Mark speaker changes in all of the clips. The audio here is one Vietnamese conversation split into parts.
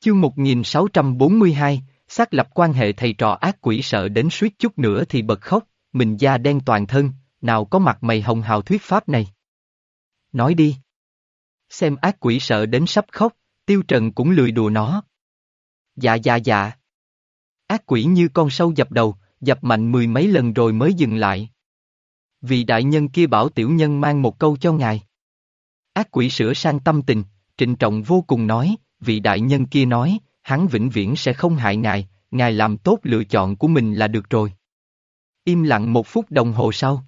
Speaker 1: Chương 1642, xác lập quan hệ thầy trò ác quỷ sợ đến suýt chút nữa thì bật khóc, mình da đen toàn thân, nào có mặt mày hồng hào thuyết pháp này. Nói đi. Xem ác quỷ sợ đến sắp khóc, tiêu trần cũng lười đùa nó. Dạ dạ dạ. Ác quỷ như con sâu dập đầu, dập mạnh mười mấy lần rồi mới dừng lại. vì đại nhân kia bảo tiểu nhân mang một câu cho ngài. Ác quỷ sửa sang tâm tình, trịnh trọng vô cùng nói, vị đại nhân kia nói, hắn vĩnh viễn sẽ không hại ngài, ngài làm tốt lựa chọn của mình là được rồi. Im lặng một phút đồng hồ sau.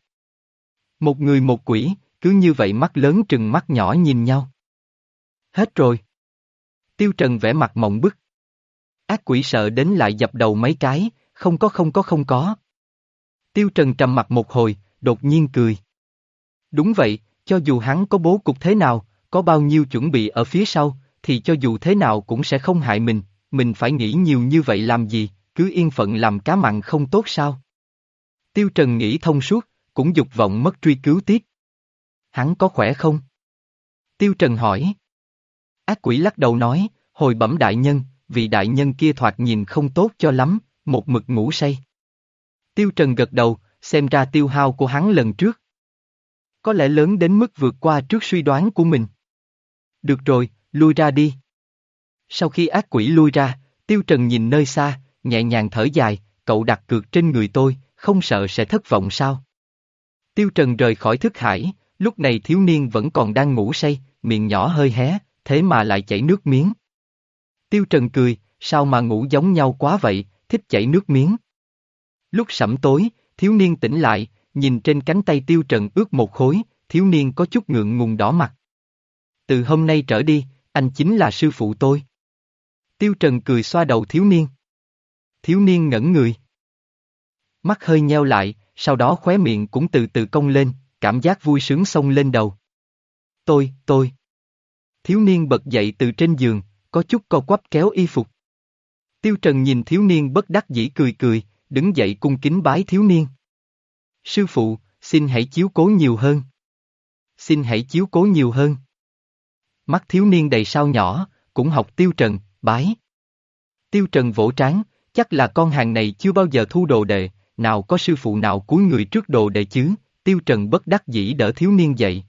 Speaker 1: Một người một quỷ, cứ như vậy mắt lớn trừng mắt nhỏ nhìn nhau. Hết rồi. Tiêu Trần vẽ mặt mộng bức. Ác quỷ sợ đến lại dập đầu mấy cái, không có không có không có. Tiêu Trần trầm mặt một hồi, đột nhiên cười. Đúng vậy, cho dù hắn có bố cục thế nào, có bao nhiêu chuẩn bị ở phía sau, thì cho dù thế nào cũng sẽ không hại mình, mình phải nghĩ nhiều như vậy làm gì, cứ yên phận làm cá mặn không tốt sao? Tiêu Trần nghĩ thông suốt, cũng dục vọng mất truy cứu tiếp. Hắn có khỏe không? Tiêu Trần hỏi. Ác quỷ lắc đầu nói, hồi bẩm đại nhân, vị đại nhân kia thoạt nhìn không tốt cho lắm, một mực ngủ say. Tiêu Trần gật đầu, xem ra tiêu hao của hắn lần trước. Có lẽ lớn đến mức vượt qua trước suy đoán của mình. Được rồi, lui ra đi. Sau khi ác quỷ lui ra, Tiêu Trần nhìn nơi xa, nhẹ nhàng thở dài, cậu đặt cược trên người tôi, không sợ sẽ thất vọng sao? Tiêu Trần rời khỏi thức hải, lúc này thiếu niên vẫn còn đang ngủ say, miệng nhỏ hơi hé, thế mà lại chảy nước miếng. Tiêu Trần cười, sao mà ngủ giống nhau quá vậy, thích chảy nước miếng. Lúc sẩm tối, thiếu niên tỉnh lại, nhìn trên cánh tay Tiêu Trần ướt một khối, thiếu niên có chút ngượng ngùng đỏ mặt. Từ hôm nay trở đi, anh chính là sư phụ tôi. Tiêu Trần cười xoa đầu thiếu niên. Thiếu niên ngẩn người. Mắt hơi nheo lại, sau đó khóe miệng cũng từ từ cong lên, cảm giác vui sướng xông lên đầu. Tôi, tôi. Thiếu niên bật dậy từ trên giường, có chút co quắp kéo y phục. Tiêu Trần nhìn thiếu niên bất đắc dĩ cười cười, đứng dậy cung kính bái thiếu niên. Sư phụ, xin hãy chiếu cố nhiều hơn. Xin hãy chiếu cố nhiều hơn. Mắt thiếu niên đầy sao nhỏ, cũng học Tiêu Trần, bái. Tiêu Trần vỗ trán, chắc là con hàng này chưa bao giờ thu đồ đệ, nào có sư phụ nào cúi người trước đồ đệ chứ, Tiêu Trần bất đắc dĩ đỡ thiếu niên dậy.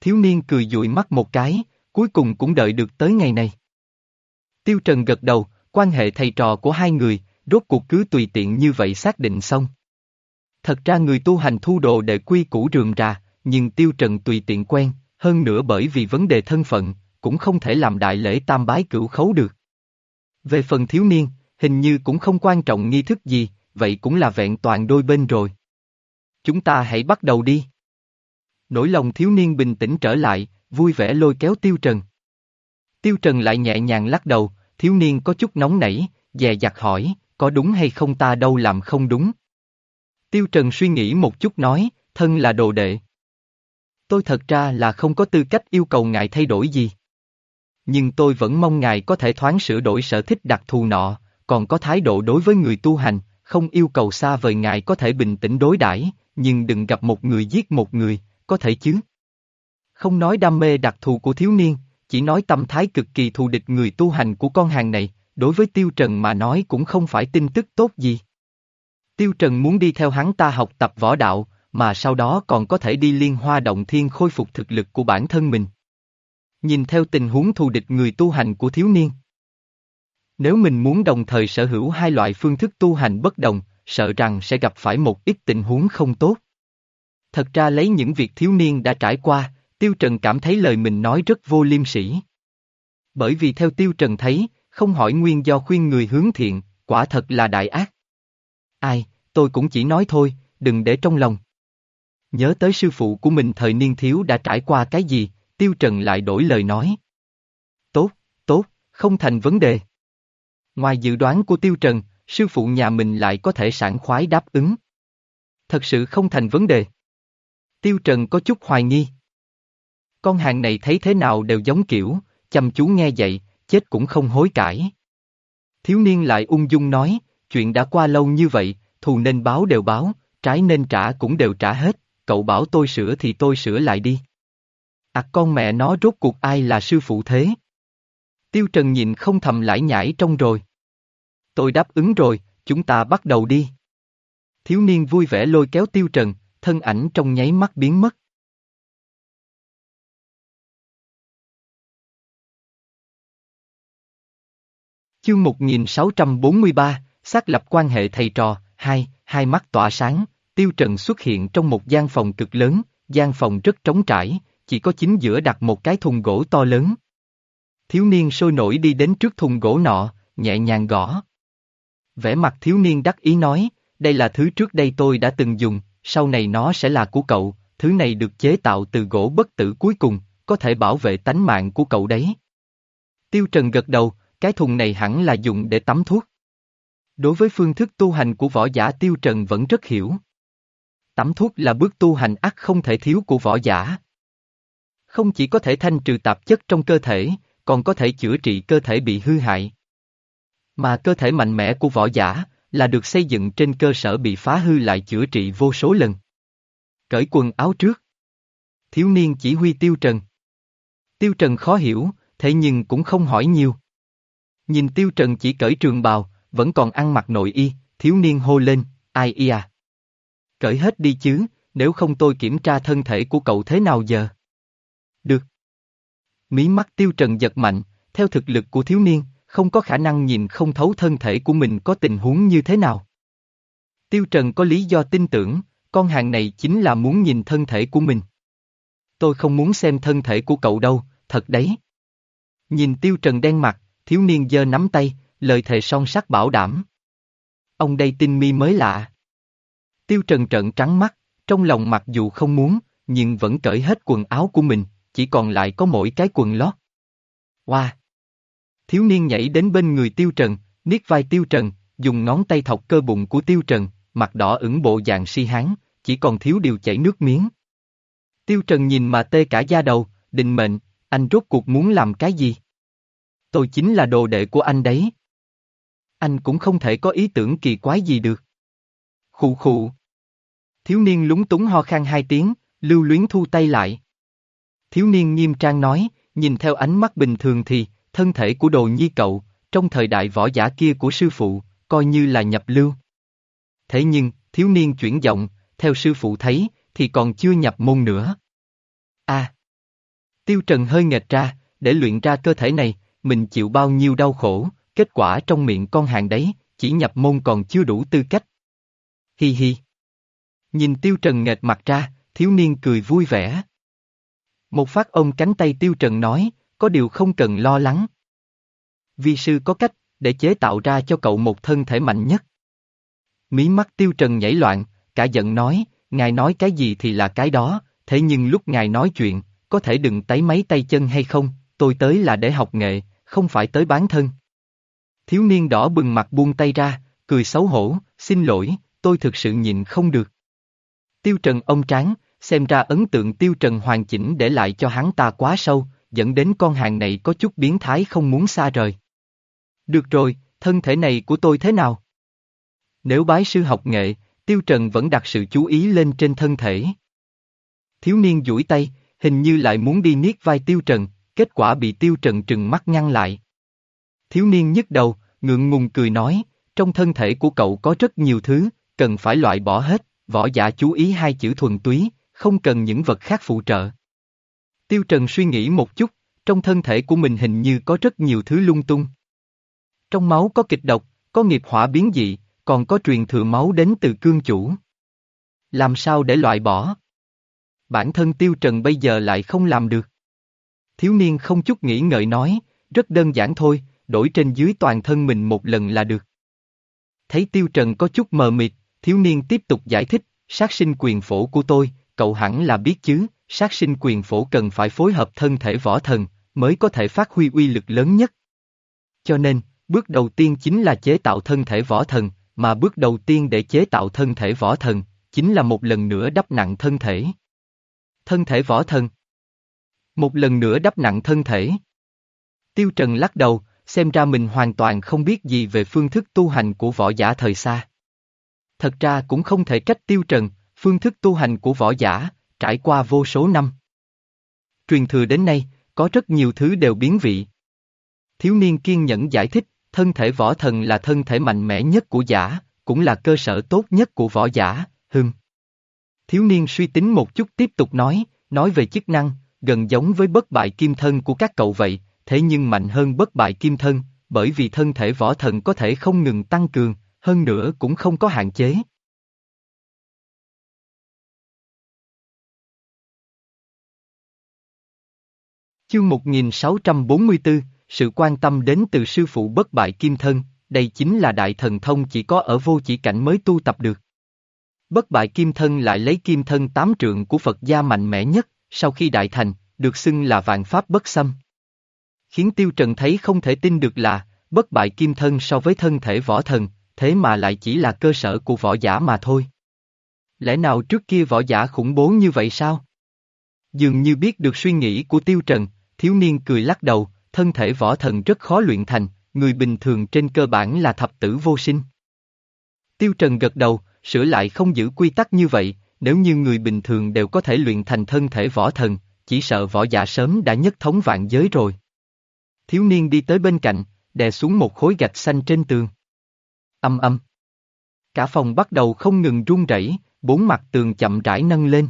Speaker 1: Thiếu niên cười dụi mắt một cái, cuối cùng cũng đợi được tới ngày này. Tiêu Trần gật đầu, quan hệ thầy trò của hai người, rốt cuộc cứ tùy tiện như vậy xác định xong. Thật ra người tu hành thu đồ đệ quy củ rườm rà, nhưng Tiêu Trần tùy tiện quen, hơn nữa bởi vì vấn đề thân phận, cũng không thể làm đại lễ tam bái cửu khấu được. Về phần thiếu niên, hình như cũng không quan trọng nghi thức gì, vậy cũng là vẹn toàn đôi bên rồi. Chúng ta hãy bắt đầu đi. Nỗi lòng thiếu niên bình tĩnh trở lại, vui vẻ lôi kéo Tiêu Trần. Tiêu Trần lại nhẹ nhàng lắc đầu, thiếu niên có chút nóng nảy, dè dặt hỏi, có đúng hay không ta đâu làm không đúng. Tiêu Trần suy nghĩ một chút nói, thân là đồ đệ. Tôi thật ra là không có tư cách yêu cầu ngài thay đổi gì. Nhưng tôi vẫn mong ngài có thể thoáng sửa đổi sở thích đặc thù nọ, còn có thái độ đối với người tu hành, không yêu cầu xa vời ngài có thể bình tĩnh đối đãi, nhưng đừng gặp một người giết một người, có thể chứ. Không nói đam mê đặc thù của thiếu niên, chỉ nói tâm thái cực kỳ thù địch người tu hành của con hàng này, đối với Tiêu Trần mà nói cũng không phải tin tức tốt gì. Tiêu Trần muốn đi theo hắn ta học tập võ đạo, mà sau đó còn có thể đi liên hoa động thiên khôi phục thực lực của bản thân mình. Nhìn theo tình huống thù địch người tu hành của thiếu niên. Nếu mình muốn đồng thời sở hữu hai loại phương thức tu hành bất đồng, sợ rằng sẽ gặp phải một ít tình huống không tốt. Thật ra lấy những việc thiếu niên đã trải qua, Tiêu Trần cảm thấy lời mình nói rất vô liêm sỉ. Bởi vì theo Tiêu Trần thấy, không hỏi nguyên do khuyên người hướng thiện, quả thật là đại ác. Ai, tôi cũng chỉ nói thôi, đừng để trong lòng. Nhớ tới sư phụ của mình thời niên thiếu đã trải qua cái gì, Tiêu Trần lại đổi lời nói. Tốt, tốt, không thành vấn đề. Ngoài dự đoán của Tiêu Trần, sư phụ nhà mình lại có thể sảng khoái đáp ứng. Thật sự không thành vấn đề. Tiêu Trần có chút hoài nghi. Con hàng này thấy thế nào đều giống kiểu, chăm chú nghe dạy, chết cũng không hối cải. Thiếu niên lại ung dung nói, chuyện đã qua lâu như vậy, thù nên báo đều báo, trái nên trả cũng đều trả hết, cậu bảo tôi sửa thì tôi sửa lại đi. À con mẹ nó rốt cuộc ai là sư phụ thế? Tiêu Trần nhìn không thầm lải nhải trong rồi. Tôi đáp ứng rồi, chúng ta bắt đầu đi. Thiếu niên vui vẻ lôi kéo Tiêu Trần, thân ảnh trong nháy mắt biến mất. Chương 1643, xác lập quan hệ thầy trò, hai, hai mắt tỏa sáng, Tiêu Trần xuất hiện trong một gian phòng cực lớn, gian phòng rất trống trải, chỉ có chính giữa đặt một cái thùng gỗ to lớn. Thiếu niên sôi nổi đi đến trước thùng gỗ nọ, nhẹ nhàng gõ. Vẻ mặt thiếu niên đắc ý nói, đây là thứ trước đây tôi đã từng dùng, sau này nó sẽ là của cậu, thứ này được chế tạo từ gỗ bất tử cuối cùng, có thể bảo vệ tánh mạng của cậu đấy. Tiêu Trần gật đầu, cái thùng này hẳn là dùng để tắm thuốc. Đối với phương thức tu hành của võ giả Tiêu Trần vẫn rất hiểu. Tắm thuốc là bước tu hành ắt không thể thiếu của võ giả. Không chỉ có thể thanh trừ tạp chất trong cơ thể, còn có thể chữa trị cơ thể bị hư hại. Mà cơ thể mạnh mẽ của võ giả là được xây dựng trên cơ sở bị phá hư lại chữa trị vô số lần. Cởi quần áo trước. Thiếu niên chỉ huy Tiêu Trần. Tiêu Trần khó hiểu, thế nhưng cũng không hỏi nhiều. Nhìn Tiêu Trần chỉ cởi trường bào, vẫn còn ăn mặc nội y, thiếu niên hô lên, ai y à. Cởi hết đi chứ, nếu không tôi kiểm tra thân thể của cậu thế nào giờ? Được. Mí mắt Tiêu Trần giật mạnh, theo thực lực của thiếu niên, không có khả năng nhìn không thấu thân thể của mình có tình huống như thế nào. Tiêu Trần có lý do tin tưởng, con hàng này chính là muốn nhìn thân thể của mình. Tôi không muốn xem thân thể của cậu đâu, thật đấy. Nhìn Tiêu Trần đen mặt, thiếu niên giơ nắm tay, lời thề son sắc bảo đảm. Ông đây tin mi mới lạ. Tiêu Trần trợn trắng mắt, trong lòng mặc dù không muốn, nhưng vẫn cởi hết quần áo của mình, chỉ còn lại có mỗi cái quần lót. Wow! Thiếu niên nhảy đến bên người Tiêu Trần, niết vai Tiêu Trần, dùng ngón tay thọc cơ bụng của Tiêu Trần, mặt đỏ ửng bộ dạng si hán, chỉ còn thiếu điều chảy nước miếng. Tiêu Trần nhìn mà tê cả da đầu, định mệnh, anh rốt cuộc muốn làm cái gì? Tôi chính là đồ đệ của anh đấy. Anh cũng không thể có ý tưởng kỳ quái gì được. Khụ khụ. Thiếu niên lúng túng ho khan hai tiếng, lưu luyến thu tay lại. Thiếu niên nghiêm trang nói, nhìn theo ánh mắt bình thường thì, thân thể của đồ nhi cậu, trong thời đại võ giả kia của sư phụ, coi như là nhập lưu. Thế nhưng, thiếu niên chuyển giọng, theo sư phụ thấy, thì còn chưa nhập môn nữa. a à! Tiêu Trần hơi nghệt ra, để luyện ra cơ thể này, mình chịu bao nhiêu đau khổ, kết quả trong miệng con hàng đấy, chỉ nhập môn còn chưa đủ tư cách. Hi hi. Nhìn Tiêu Trần nghệt mặt ra, thiếu niên cười vui vẻ. Một phát ông cánh tay Tiêu Trần nói, có điều không cần lo lắng. Vi sư có cách, để chế tạo ra cho cậu một thân thể mạnh nhất. Mí mắt Tiêu Trần nhảy loạn, cả giận nói, ngài nói cái gì thì là cái đó, thế nhưng lúc ngài nói chuyện, có thể đừng tấy mấy tay chân hay không, tôi tới là để học nghệ, không phải tới bán thân. Thiếu niên đỏ bừng mặt buông tay ra, cười xấu hổ, xin lỗi, tôi thực sự nhìn không được. Tiêu Trần ông tráng, xem ra ấn tượng Tiêu Trần hoàn chỉnh để lại cho hắn ta quá sâu, dẫn đến con hàng này có chút biến thái không muốn xa rời. Được rồi, thân thể này của tôi thế nào? Nếu bái sư học nghệ, Tiêu Trần vẫn đặt sự chú ý lên trên thân thể. Thiếu niên duỗi tay, hình như lại muốn đi niết vai Tiêu Trần, kết quả bị Tiêu Trần trừng mắt ngăn lại. Thiếu niên nhức đầu, ngượng ngùng cười nói, trong thân thể của cậu có rất nhiều thứ, cần phải loại bỏ hết, võ giả chú ý hai chữ thuần túy, không cần những vật khác phụ trợ. Tiêu Trần suy nghĩ một chút, trong thân thể của mình hình như có rất nhiều thứ lung tung. Trong máu có kịch độc, có nghiệp hỏa biến dị, còn có truyền thừa máu đến từ cương chủ. Làm sao để loại bỏ? Bản thân Tiêu Trần bây giờ lại không làm được. Thiếu niên không chút nghĩ ngợi nói, rất đơn giản thôi, đổi trên dưới toàn thân mình một lần là được. Thấy Tiêu Trần có chút mờ mịt, thiếu niên tiếp tục giải thích, sát sinh quyền phổ của tôi, cậu hẳn là biết chứ, sát sinh quyền phổ cần phải phối hợp thân thể võ thần, mới có thể phát huy uy lực lớn nhất. Cho nên, bước đầu tiên chính là chế tạo thân thể võ thần, mà bước đầu tiên để chế tạo thân thể võ thần, chính là một lần nữa đắp nặng thân thể. Thân thể võ thần Một lần nữa đắp nặng thân thể. Tiêu Trần lắc đầu, xem ra mình hoàn toàn không biết gì về phương thức tu hành của võ giả thời xa. Thật ra cũng không thể trách Tiêu Trần, phương thức tu hành của võ giả, trải qua vô số năm. Truyền thừa đến nay, có rất nhiều thứ đều biến vị. Thiếu niên kiên nhẫn giải thích, thân thể võ thần là thân thể mạnh mẽ nhất của giả, cũng là cơ sở tốt nhất của võ giả, hưng. Thiếu niên suy tính một chút tiếp tục nói, nói về chức năng, gần giống với bất bại kim thân của các cậu vậy, thế nhưng mạnh hơn bất bại kim thân, bởi vì thân thể võ thần có thể không ngừng tăng cường, hơn nữa cũng không có hạn chế. Chương 1644, sự quan tâm đến từ sư phụ bất bại kim thân, đây chính là đại thần thông chỉ có ở vô chỉ cảnh mới tu tập được. Bất bại kim thân lại lấy kim thân tám trượng của Phật gia mạnh mẽ nhất, sau khi đại thành, được xưng là vạn pháp bất xâm. Khiến Tiêu Trần thấy không thể tin được là, bất bại kim thân so với thân thể võ thần, thế mà lại chỉ là cơ sở của võ giả mà thôi. Lẽ nào trước kia võ giả khủng bố như vậy sao? Dường như biết được suy nghĩ của Tiêu Trần, thiếu niên cười lắc đầu, thân thể võ thần rất khó luyện thành, người bình thường trên cơ bản là thập tử vô sinh. Tiêu Trần gật đầu, sửa lại không giữ quy tắc như vậy, nếu như người bình thường đều có thể luyện thành thân thể võ thần, chỉ sợ võ giả sớm đã nhất thống vạn giới rồi. Thiếu niên đi tới bên cạnh, đè xuống một khối gạch xanh trên tường. Âm âm. Cả phòng bắt đầu không ngừng rung rẩy, bốn mặt tường chậm rãi nâng lên.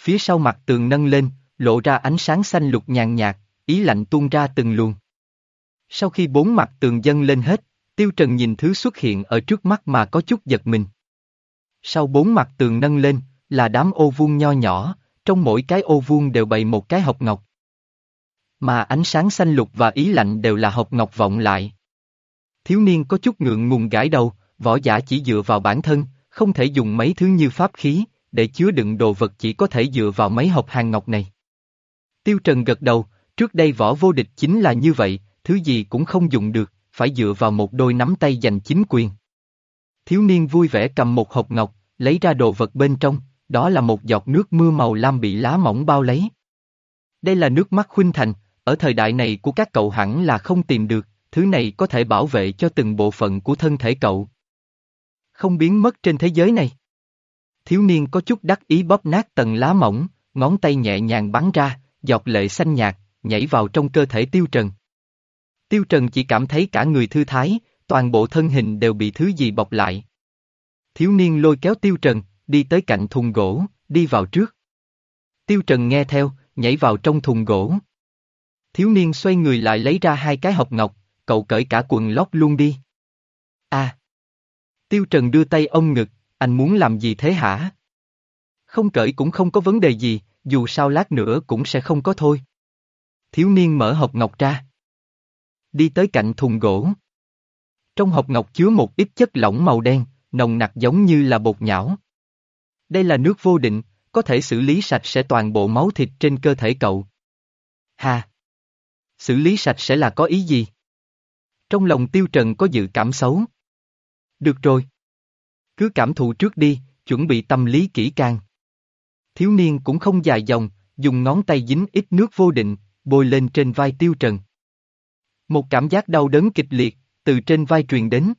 Speaker 1: Phía sau mặt tường nâng lên, lộ ra ánh sáng xanh lục nhàn nhạt, ý lạnh tuôn ra từng luồng. Sau khi bốn mặt tường dâng lên hết, Tiêu Trần nhìn thứ xuất hiện ở trước mắt mà có chút giật mình. Sau bốn mặt tường nâng lên, là đám ô vuông nho nhỏ, trong mỗi cái ô vuông đều bày một cái hộp ngọc. Mà ánh sáng xanh lục và ý lạnh đều là hộp ngọc vọng lại. Thiếu niên có chút ngượng ngùng gãi đầu, võ giả chỉ dựa vào bản thân, không thể dùng mấy thứ như pháp khí, để chứa đựng đồ vật chỉ có thể dựa vào mấy hộp hàng ngọc này. Tiêu Trần gật đầu, trước đây võ vô địch chính là như vậy, thứ gì cũng không dùng được, phải dựa vào một đôi nắm tay giành chính quyền. Thiếu niên vui vẻ cầm một hộp ngọc, lấy ra đồ vật bên trong, đó là một giọt nước mưa màu lam bị lá mỏng bao lấy. Đây là nước mắt khuynh thành, ở thời đại này của các cậu hẳn là không tìm được, thứ này có thể bảo vệ cho từng bộ phận của thân thể cậu. Không biến mất trên thế giới này. Thiếu niên có chút đắc ý bóp nát tầng lá mỏng, ngón tay nhẹ nhàng bắn ra, giọt lệ xanh nhạt, nhảy vào trong cơ thể tiêu trần. Tiêu trần chỉ cảm thấy cả người thư thái, toàn bộ thân hình đều bị thứ gì bọc lại. Thiếu niên lôi kéo tiêu trần, đi tới cạnh thùng gỗ, đi vào trước. Tiêu trần nghe theo, nhảy vào trong thùng gỗ. Thiếu niên xoay người lại lấy ra hai cái hộp ngọc, cậu cởi cả quần lót luôn đi. À! Tiêu Trần đưa tay ông ngực, anh muốn làm gì thế hả? Không cởi cũng không có vấn đề gì, dù sao lát nữa cũng sẽ không có thôi. Thiếu niên mở hộp ngọc ra. Đi tới cạnh thùng gỗ. Trong hộp ngọc chứa một ít chất lỏng màu đen, nồng nặc giống như là bột nhão. Đây là nước vô định, có thể xử lý sạch sẽ toàn bộ máu thịt trên cơ thể cậu. Hà! Xử lý sạch sẽ là có ý gì? Trong lòng tiêu trần có dự cảm xấu. Được rồi. Cứ cảm thụ trước đi, chuẩn bị tâm lý kỹ càng. Thiếu niên cũng không dài dòng, dùng ngón tay dính ít nước vô định, bôi lên trên vai tiêu trần. Một cảm giác đau đớn kịch liệt, từ trên vai truyền đến.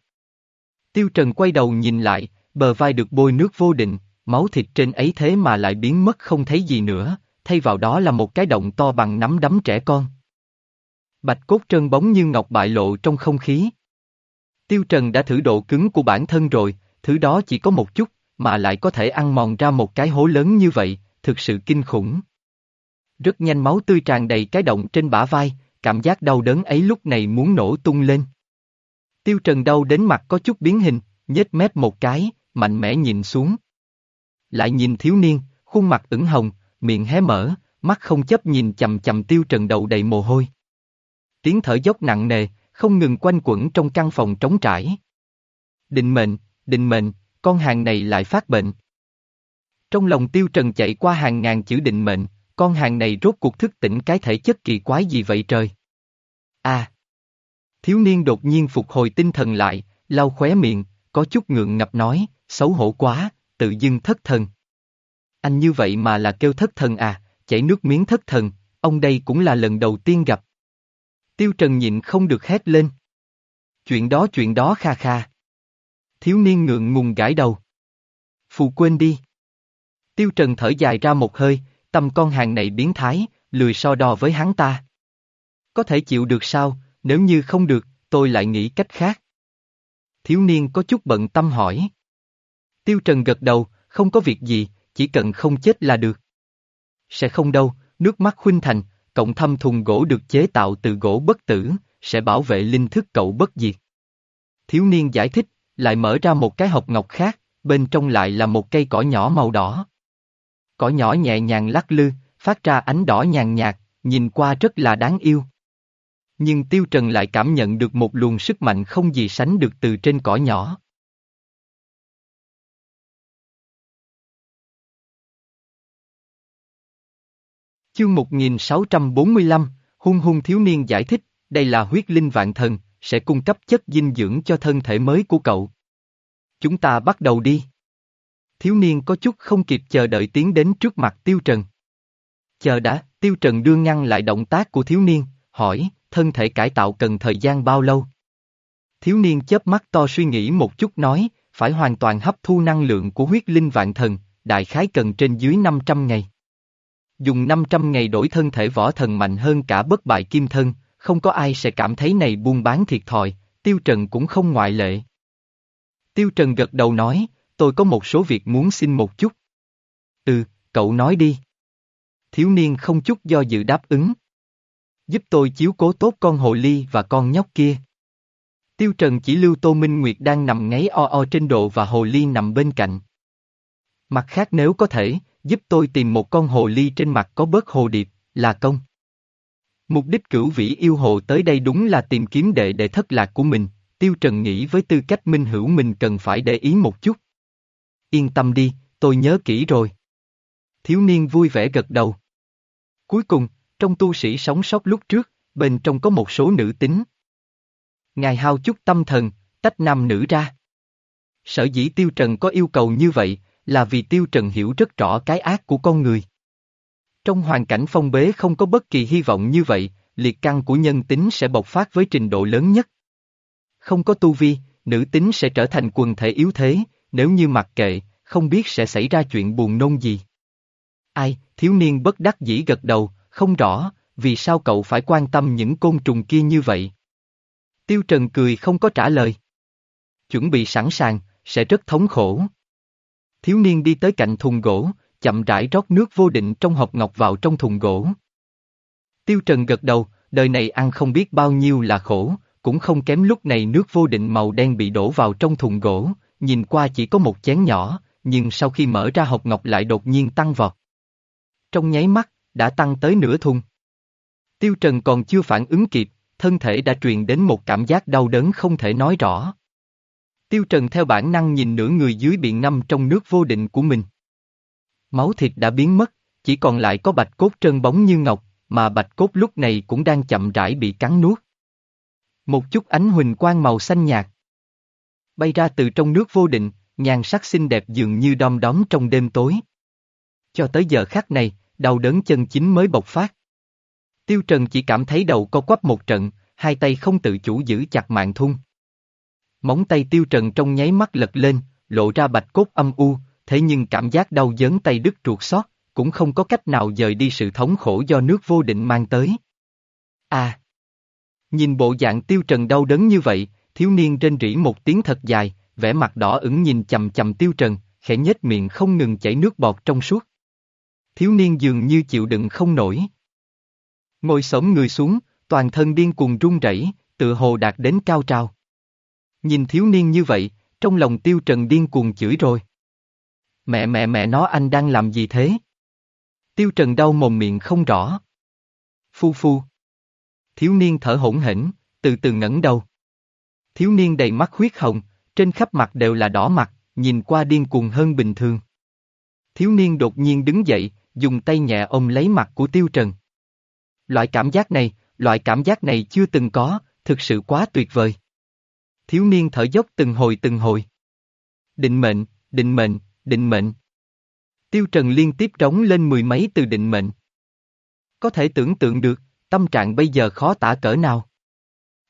Speaker 1: Tiêu trần quay đầu nhìn lại, bờ vai được bôi nước vô định, máu thịt trên ấy thế mà lại biến mất không thấy gì nữa, thay vào đó là một cái động to bằng nắm đấm trẻ con. Bạch cốt trơn bóng như ngọc bại lộ trong không khí. Tiêu Trần đã thử độ cứng của bản thân rồi, thứ đó chỉ có một chút, mà lại có thể ăn mòn ra một cái hố lớn như vậy, thực sự kinh khủng. Rất nhanh máu tươi tràn đầy cái động trên bả vai, cảm giác đau đớn ấy lúc này muốn nổ tung lên. Tiêu Trần đau đến mặt có chút biến hình, nhếch mép một cái, mạnh mẽ nhìn xuống. Lại nhìn thiếu niên, khuôn mặt ửng hồng, miệng hé mở, mắt không chấp nhìn chầm chầm Tiêu Trần đầu đầy mồ hôi. Tiếng thở dốc nặng nề, không ngừng quanh quẩn trong căn phòng trống trải. Định mệnh, định mệnh, con hàng này lại phát bệnh. Trong lòng tiêu trần chạy qua hàng ngàn chữ định mệnh, con hàng này rốt cuộc thức tỉnh cái thể chất kỳ quái gì vậy trời? À! Thiếu niên đột nhiên phục hồi tinh thần lại, lau khóe miệng, có chút ngượng ngập nói, xấu hổ quá, tự dưng thất thần. Anh như vậy mà là kêu thất thần à, chảy nước miếng thất thần, ông đây cũng là lần đầu tiên gặp. Tiêu Trần nhịn không được hét lên. Chuyện đó chuyện đó kha kha. Thiếu niên ngượng ngùng gãi đầu. Phụ quên đi. Tiêu Trần thở dài ra một hơi, tâm con hàng này biến thái, lười so đo với hắn ta. Có thể chịu được sao, nếu như không được, tôi lại nghĩ cách khác. Thiếu niên có chút bận tâm hỏi. Tiêu Trần gật đầu, không có việc gì, chỉ cần không chết là được. Sẽ không đâu, nước mắt khuynh thành, cộng thâm thùng gỗ được chế tạo từ gỗ bất tử, sẽ bảo vệ linh thức cậu bất diệt. Thiếu niên giải thích, lại mở ra một cái hộp ngọc khác, bên trong lại là một cây cỏ nhỏ màu đỏ. Cỏ nhỏ nhẹ nhàng lắc lư, phát ra ánh đỏ nhàn nhạt, nhìn qua rất là đáng yêu. Nhưng Tiêu Trần lại cảm nhận được một luồng sức mạnh không gì sánh được từ trên cỏ nhỏ. Chương 1645, hung hung thiếu niên giải thích, đây là huyết linh vạn thần, sẽ cung cấp chất dinh dưỡng cho thân thể mới của cậu. Chúng ta bắt đầu đi. Thiếu niên có chút không kịp chờ đợi tiến đến trước mặt Tiêu Trần. Chờ đã, Tiêu Trần đưa ngăn lại động tác của thiếu niên, hỏi, thân thể cải tạo cần thời gian bao lâu? Thiếu niên chớp mắt to suy nghĩ một chút nói, phải hoàn toàn hấp thu năng lượng của huyết linh vạn thần, đại khái cần trên dưới 500 ngày. Dùng 500 ngày đổi thân thể võ thần mạnh hơn cả bất bại kim thân, không có ai sẽ cảm thấy này buôn bán thiệt thòi, Tiêu Trần cũng không ngoại lệ. Tiêu Trần gật đầu nói, tôi có một số việc muốn xin một chút. Ừ, cậu nói đi. Thiếu niên không chút do dự đáp ứng. Giúp tôi chiếu cố tốt con hồ ly và con nhóc kia. Tiêu Trần chỉ lưu Tô Minh Nguyệt đang nằm ngáy o o trên độ và hồ ly nằm bên cạnh. Mặt khác nếu có thể, giúp tôi tìm một con hồ ly trên mặt có bớt hồ điệp, là công. Mục đích cửu vĩ yêu hồ tới đây đúng là tìm kiếm đệ đệ thất lạc của mình, Tiêu Trần nghĩ với tư cách minh hữu mình cần phải để ý một chút. Yên tâm đi, tôi nhớ kỹ rồi. Thiếu niên vui vẻ gật đầu. Cuối cùng, trong tu sĩ sống sót lúc trước, bên trong có một số nữ tính. Ngài hao chút tâm thần, tách nam nữ ra. Sở dĩ Tiêu Trần có yêu cầu như vậy, là vì Tiêu Trần hiểu rất rõ cái ác của con người. Trong hoàn cảnh phong bế không có bất kỳ hy vọng như vậy, liệt căn của nhân tính sẽ bộc phát với trình độ lớn nhất. Không có tu vi, nữ tính sẽ trở thành quần thể yếu thế, nếu như mặc kệ, không biết sẽ xảy ra chuyện buồn nôn gì. Ai, thiếu niên bất đắc dĩ gật đầu, không rõ, vì sao cậu phải quan tâm những côn trùng kia như vậy. Tiêu Trần cười không có trả lời. Chuẩn bị sẵn sàng, sẽ rất thống khổ. Thiếu niên đi tới cạnh thùng gỗ, chậm rãi rót nước vô định trong hộp ngọc vào trong thùng gỗ. Tiêu Trần gật đầu, đời này ăn không biết bao nhiêu là khổ, cũng không kém lúc này nước vô định màu đen bị đổ vào trong thùng gỗ, nhìn qua chỉ có một chén nhỏ, nhưng sau khi mở ra hộp ngọc lại đột nhiên tăng vọt. Trong nháy mắt, đã tăng tới nửa thùng. Tiêu Trần còn chưa phản ứng kịp, thân thể đã truyền đến một cảm giác đau đớn không thể nói rõ. Tiêu Trần theo bản năng nhìn nửa người dưới biển ngâm trong nước vô định của mình. Máu thịt đã biến mất, chỉ còn lại có bạch cốt trơn bóng như ngọc, mà bạch cốt lúc này cũng đang chậm rãi bị cắn nuốt. Một chút ánh huỳnh quang màu xanh nhạt. Bay ra từ trong nước vô định, nhàn sắc xinh đẹp dường như đom đóm trong đêm tối. Cho tới giờ khắc này, đau đớn chân chính mới bộc phát. Tiêu Trần chỉ cảm thấy đầu co quắp một trận, hai tay không tự chủ giữ chặt mạng thun. Móng tay Tiêu Trần trong nháy mắt lật lên, lộ ra bạch cốt âm u, thế nhưng cảm giác đau dớn tay đứt ruột xót, cũng không có cách nào dời đi sự thống khổ do nước vô định mang tới. À! Nhìn bộ dạng Tiêu Trần đau đớn như vậy, thiếu niên trên rỉ một tiếng thật dài, vẻ mặt đỏ ửng nhìn chầm chầm Tiêu Trần, khẽ nhếch miệng không ngừng chảy nước bọt trong suốt. Thiếu niên dường như chịu đựng không nổi. Ngồi xổm người xuống, toàn thân điên cuồng run rẩy, tự hồ đạt đến cao trào. Nhìn thiếu niên như vậy, trong lòng tiêu trần điên cuồng chửi rồi. Mẹ mẹ mẹ nó anh đang làm gì thế? Tiêu trần đau mồm miệng không rõ. Phu phu. Thiếu niên thở hỗn hển, từ từ ngẩng đầu. Thiếu niên đầy mắt huyết hồng, trên khắp mặt đều là đỏ mặt, nhìn qua điên cuồng hơn bình thường. Thiếu niên đột nhiên đứng dậy, dùng tay nhẹ ôm lấy mặt của Tiêu Trần. Loại cảm giác này, loại cảm giác này chưa từng có, thực sự quá tuyệt vời. Thiếu niên thở dốc từng hồi từng hồi. Định mệnh, định mệnh, định mệnh. Tiêu Trần liên tiếp trống lên mười mấy từ định mệnh. Có thể tưởng tượng được, tâm trạng bây giờ khó tả cỡ nào.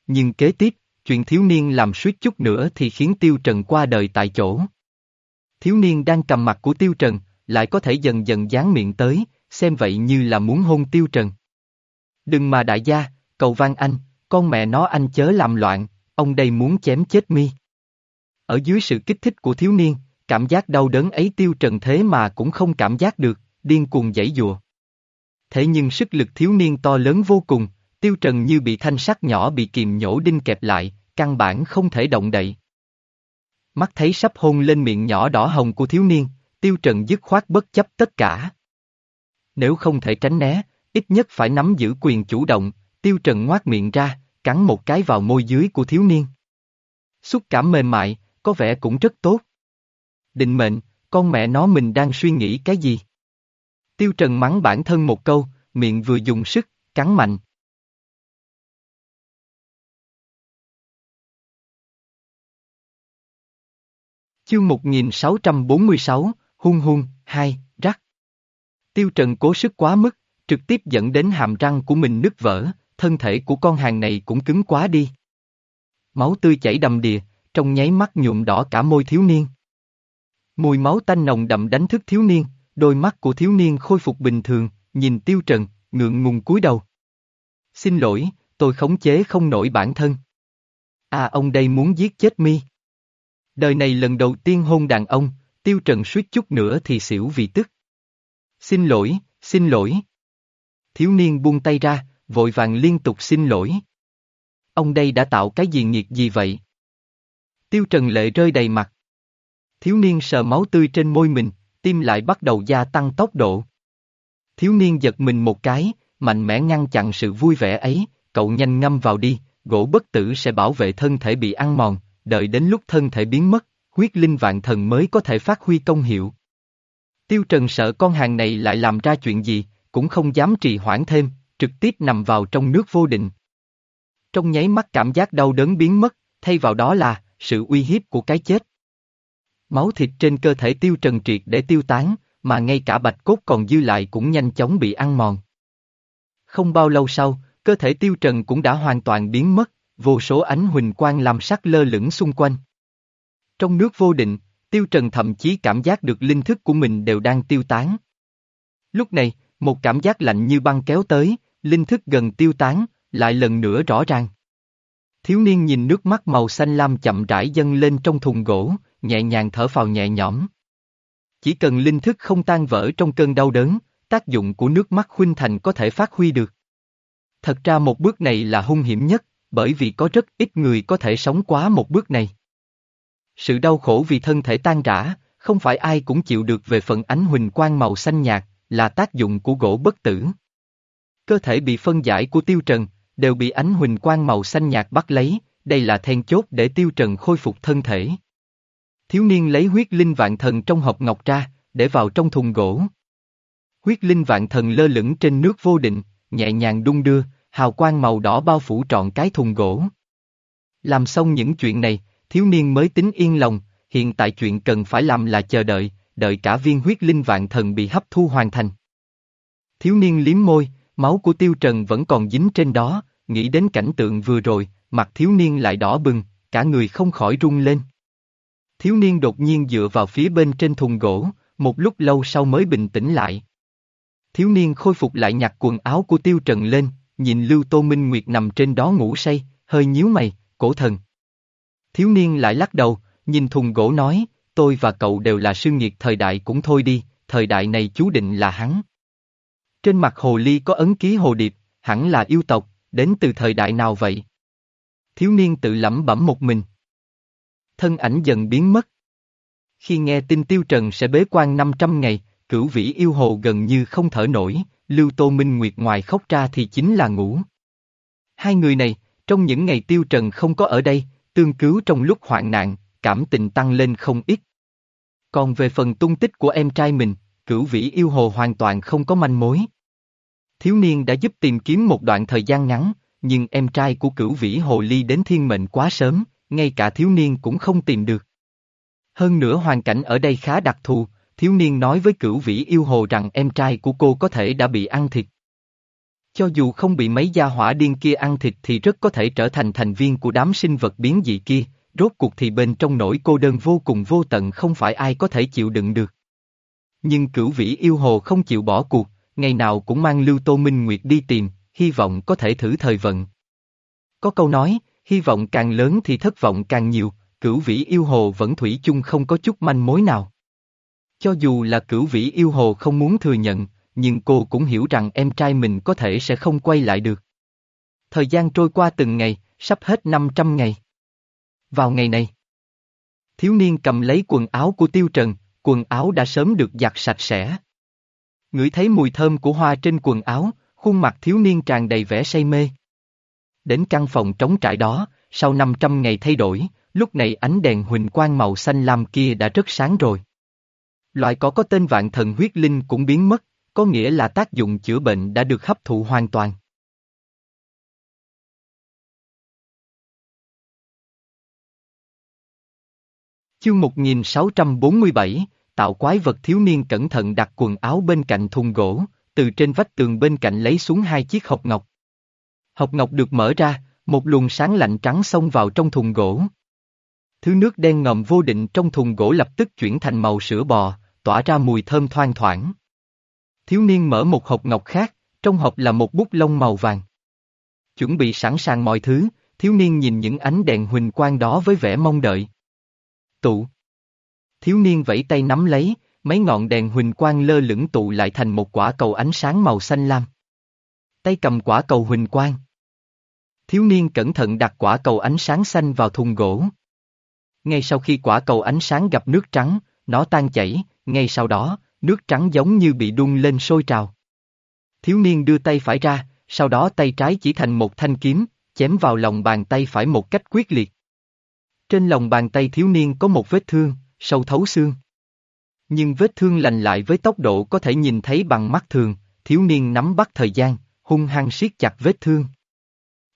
Speaker 1: Nhưng kế tiếp, chuyện thiếu niên làm suýt chút nữa thì khiến Tiêu Trần qua đời tại chỗ. Thiếu niên đang cầm mặt của Tiêu Trần, lại có thể dần dần dán miệng tới, xem vậy như là muốn hôn Tiêu Trần. Đừng mà đại gia, cầu van anh, con mẹ nó anh chớ làm loạn, ông đây muốn chém chết mi. Ở dưới sự kích thích của thiếu niên, cảm giác đau đớn ấy tiêu trần thế mà cũng không cảm giác được, điên cuồng dãy dùa. Thế nhưng sức lực thiếu niên to lớn vô cùng, tiêu trần như bị thanh sắt nhỏ bị kìm nhổ đinh kẹp lại, căn bản không thể động đậy. Mắt thấy sắp hôn lên miệng nhỏ đỏ hồng của thiếu niên, tiêu trần dứt khoát bất chấp tất cả. Nếu không thể tránh né, ít nhất phải nắm giữ quyền chủ động, tiêu trần ngoát miệng ra, cắn một cái vào môi dưới của thiếu niên. Xúc cảm mềm mại, có vẻ cũng rất tốt. Định mệnh, con mẹ nó mình đang suy nghĩ cái gì? Tiêu Trần mắng bản thân một câu, miệng vừa dùng sức, cắn mạnh. Chương 1646, hung hung, hai, rắc. Tiêu Trần cố sức quá mức, trực tiếp dẫn đến hàm răng của mình nứt vỡ, thân thể của con hàng này cũng cứng quá đi. Máu tươi chảy đầm đìa, trong nháy mắt nhuộm đỏ cả môi thiếu niên. Mùi máu tanh nồng đậm đánh thức thiếu niên, đôi mắt của thiếu niên khôi phục bình thường, nhìn tiêu trần, ngượng ngùng cúi đầu. Xin lỗi, tôi khống chế không nổi bản thân. À ông đây muốn giết chết mi. Đời này lần đầu tiên hôn đàn ông, tiêu trần suýt chút nữa thì xỉu vì tức. Xin lỗi, xin lỗi. Thiếu niên buông tay ra, vội vàng liên tục xin lỗi. Ông đây đã tạo cái gì nghiệt gì vậy? Tiêu Trần lệ rơi đầy mặt. Thiếu niên sờ máu tươi trên môi mình, tim lại bắt đầu gia tăng tốc độ. Thiếu niên giật mình một cái, mạnh mẽ ngăn chặn sự vui vẻ ấy, cậu nhanh ngâm vào đi, gỗ bất tử sẽ bảo vệ thân thể bị ăn mòn, đợi đến lúc thân thể biến mất, huyết linh vạn thần mới có thể phát huy công hiệu. Tiêu Trần sợ con hàng này lại làm ra chuyện gì, cũng không dám trì hoãn thêm, trực tiếp nằm vào trong nước vô định. Trong nháy mắt cảm giác đau đớn biến mất, thay vào đó là sự uy hiếp của cái chết. Máu thịt trên cơ thể tiêu trần triệt để tiêu tán, mà ngay cả bạch cốt còn dư lại cũng nhanh chóng bị ăn mòn. Không bao lâu sau, cơ thể tiêu trần cũng đã hoàn toàn biến mất, vô số ánh huỳnh quang làm sắc lơ lửng xung quanh. Trong nước vô định, tiêu trần thậm chí cảm giác được linh thức của mình đều đang tiêu tán. Lúc này, một cảm giác lạnh như băng kéo tới, linh thức gần tiêu tán, lại lần nữa rõ ràng. Thiếu niên nhìn nước mắt màu xanh lam chậm rãi dâng lên trong thùng gỗ, nhẹ nhàng thở phào nhẹ nhõm. Chỉ cần linh thức không tan vỡ trong cơn đau đớn, tác dụng của nước mắt huynh thành có thể phát huy được. Thật ra một bước này là hung hiểm nhất, bởi vì có rất ít người có thể sống quá một bước này. Sự đau khổ vì thân thể tan rã, không phải ai cũng chịu được về phần ánh huỳnh quang màu xanh nhạt, là tác dụng của gỗ bất tử. Cơ thể bị phân giải của tiêu trần, đều bị ánh huỳnh quang màu xanh nhạt bắt lấy, đây là then chốt để tiêu trần khôi phục thân thể. Thiếu niên lấy huyết linh vạn thần trong hộp ngọc ra, để vào trong thùng gỗ. Huyết linh vạn thần lơ lửng trên nước vô định, nhẹ nhàng đung đưa, hào quang màu đỏ bao phủ trọn cái thùng gỗ. Làm xong những chuyện này, thiếu niên mới tính yên lòng, hiện tại chuyện cần phải làm là chờ đợi, đợi cả viên huyết linh vạn thần bị hấp thu hoàn thành. Thiếu niên liếm môi, máu của tiêu trần vẫn còn dính trên đó, nghĩ đến cảnh tượng vừa rồi, mặt thiếu niên lại đỏ bừng, cả người không khỏi rung lên. Thiếu niên đột nhiên dựa vào phía bên trên thùng gỗ, một lúc lâu sau mới bình tĩnh lại. Thiếu niên khôi phục lại nhặt quần áo của tiêu trần lên, nhìn Lưu Tô Minh Nguyệt nằm trên đó ngủ say, hơi nhíu mày, cổ thần. Thiếu niên lại lắc đầu, nhìn thùng gỗ nói, tôi và cậu đều là sư nghiệt thời đại cũng thôi đi, thời đại này chú định là hắn. Trên mặt hồ ly có ấn ký hồ điệp, hẳn là yêu tộc, đến từ thời đại nào vậy? Thiếu niên tự lẩm bẩm một mình. Thân ảnh dần biến mất. Khi nghe tin Tiêu Trần sẽ bế quan 500 ngày, cửu vĩ yêu hồ gần như không thở nổi, Lưu Tô Minh Nguyệt ngoài khóc ra thì chính là ngủ. Hai người này, trong những ngày Tiêu Trần không có ở đây, tương cứu trong lúc hoạn nạn, cảm tình tăng lên không ít. Còn về phần tung tích của em trai mình, cửu vĩ yêu hồ hoàn toàn không có manh mối. Thiếu niên đã giúp tìm kiếm một đoạn thời gian ngắn, nhưng em trai của cửu vĩ hồ ly đến thiên mệnh quá sớm, ngay cả thiếu niên cũng không tìm được. Hơn nữa hoàn cảnh ở đây khá đặc thù, thiếu niên nói với cửu vĩ yêu hồ rằng em trai của cô có thể đã bị ăn thịt. Cho dù không bị mấy gia hỏa điên kia ăn thịt thì rất có thể trở thành thành viên của đám sinh vật biến dị kia, rốt cuộc thì bên trong nỗi cô đơn vô cùng vô tận không phải ai có thể chịu đựng được. Nhưng cửu vĩ yêu hồ không chịu bỏ cuộc, ngày nào cũng mang Lưu Tô Minh Nguyệt đi tìm, hy vọng có thể thử thời vận. Có câu nói, hy vọng càng lớn thì thất vọng càng nhiều, cửu vĩ yêu hồ vẫn thủy chung không có chút manh mối nào. Cho dù là cửu vĩ yêu hồ không muốn thừa nhận, nhưng cô cũng hiểu rằng em trai mình có thể sẽ không quay lại được. Thời gian trôi qua từng ngày, sắp hết 500 ngày. Vào ngày này, thiếu niên cầm lấy quần áo của Tiêu Trần, quần áo đã sớm được giặt sạch sẽ. Ngửi thấy mùi thơm của hoa trên quần áo, khuôn mặt thiếu niên tràn đầy vẻ say mê. Đến căn phòng trống trải đó, sau 500 ngày thay đổi, lúc này ánh đèn huỳnh quang màu xanh lam kia đã rất sáng rồi. Loại cỏ có tên vạn thần huyết linh cũng biến mất, có nghĩa là tác dụng chữa bệnh đã được hấp thụ hoàn toàn. Chương 1647, tạo quái vật thiếu niên cẩn thận đặt quần áo bên cạnh thùng gỗ, từ trên vách tường bên cạnh lấy xuống hai chiếc hộp ngọc. Hộp ngọc được mở ra, một luồng sáng lạnh trắng xông vào trong thùng gỗ. Thứ nước đen ngầm vô định trong thùng gỗ lập tức chuyển thành màu sữa bò, tỏa ra mùi thơm thoang thoảng. Thiếu niên mở một hộp ngọc khác, trong hộp là một bút lông màu vàng. Chuẩn bị sẵn sàng mọi thứ, thiếu niên nhìn những ánh đèn huỳnh quang đó với vẻ mong đợi. Tụ. Thiếu niên vẫy tay nắm lấy, mấy ngọn đèn huỳnh quang lơ lửng tụ lại thành một quả cầu ánh sáng màu xanh lam. Tay cầm quả cầu huỳnh quang. Thiếu niên cẩn thận đặt quả cầu ánh sáng xanh vào thùng gỗ. Ngay sau khi quả cầu ánh sáng gặp nước trắng, nó tan chảy, ngay sau đó, nước trắng giống như bị đun lên sôi trào. Thiếu niên đưa tay phải ra, sau đó tay trái chỉ thành một thanh kiếm, chém vào lòng bàn tay phải một cách quyết liệt. Trên lòng bàn tay thiếu niên có một vết thương, sâu thấu xương. Nhưng vết thương lành lại với tốc độ có thể nhìn thấy bằng mắt thường, thiếu niên nắm bắt thời gian, hung hăng siết chặt vết thương.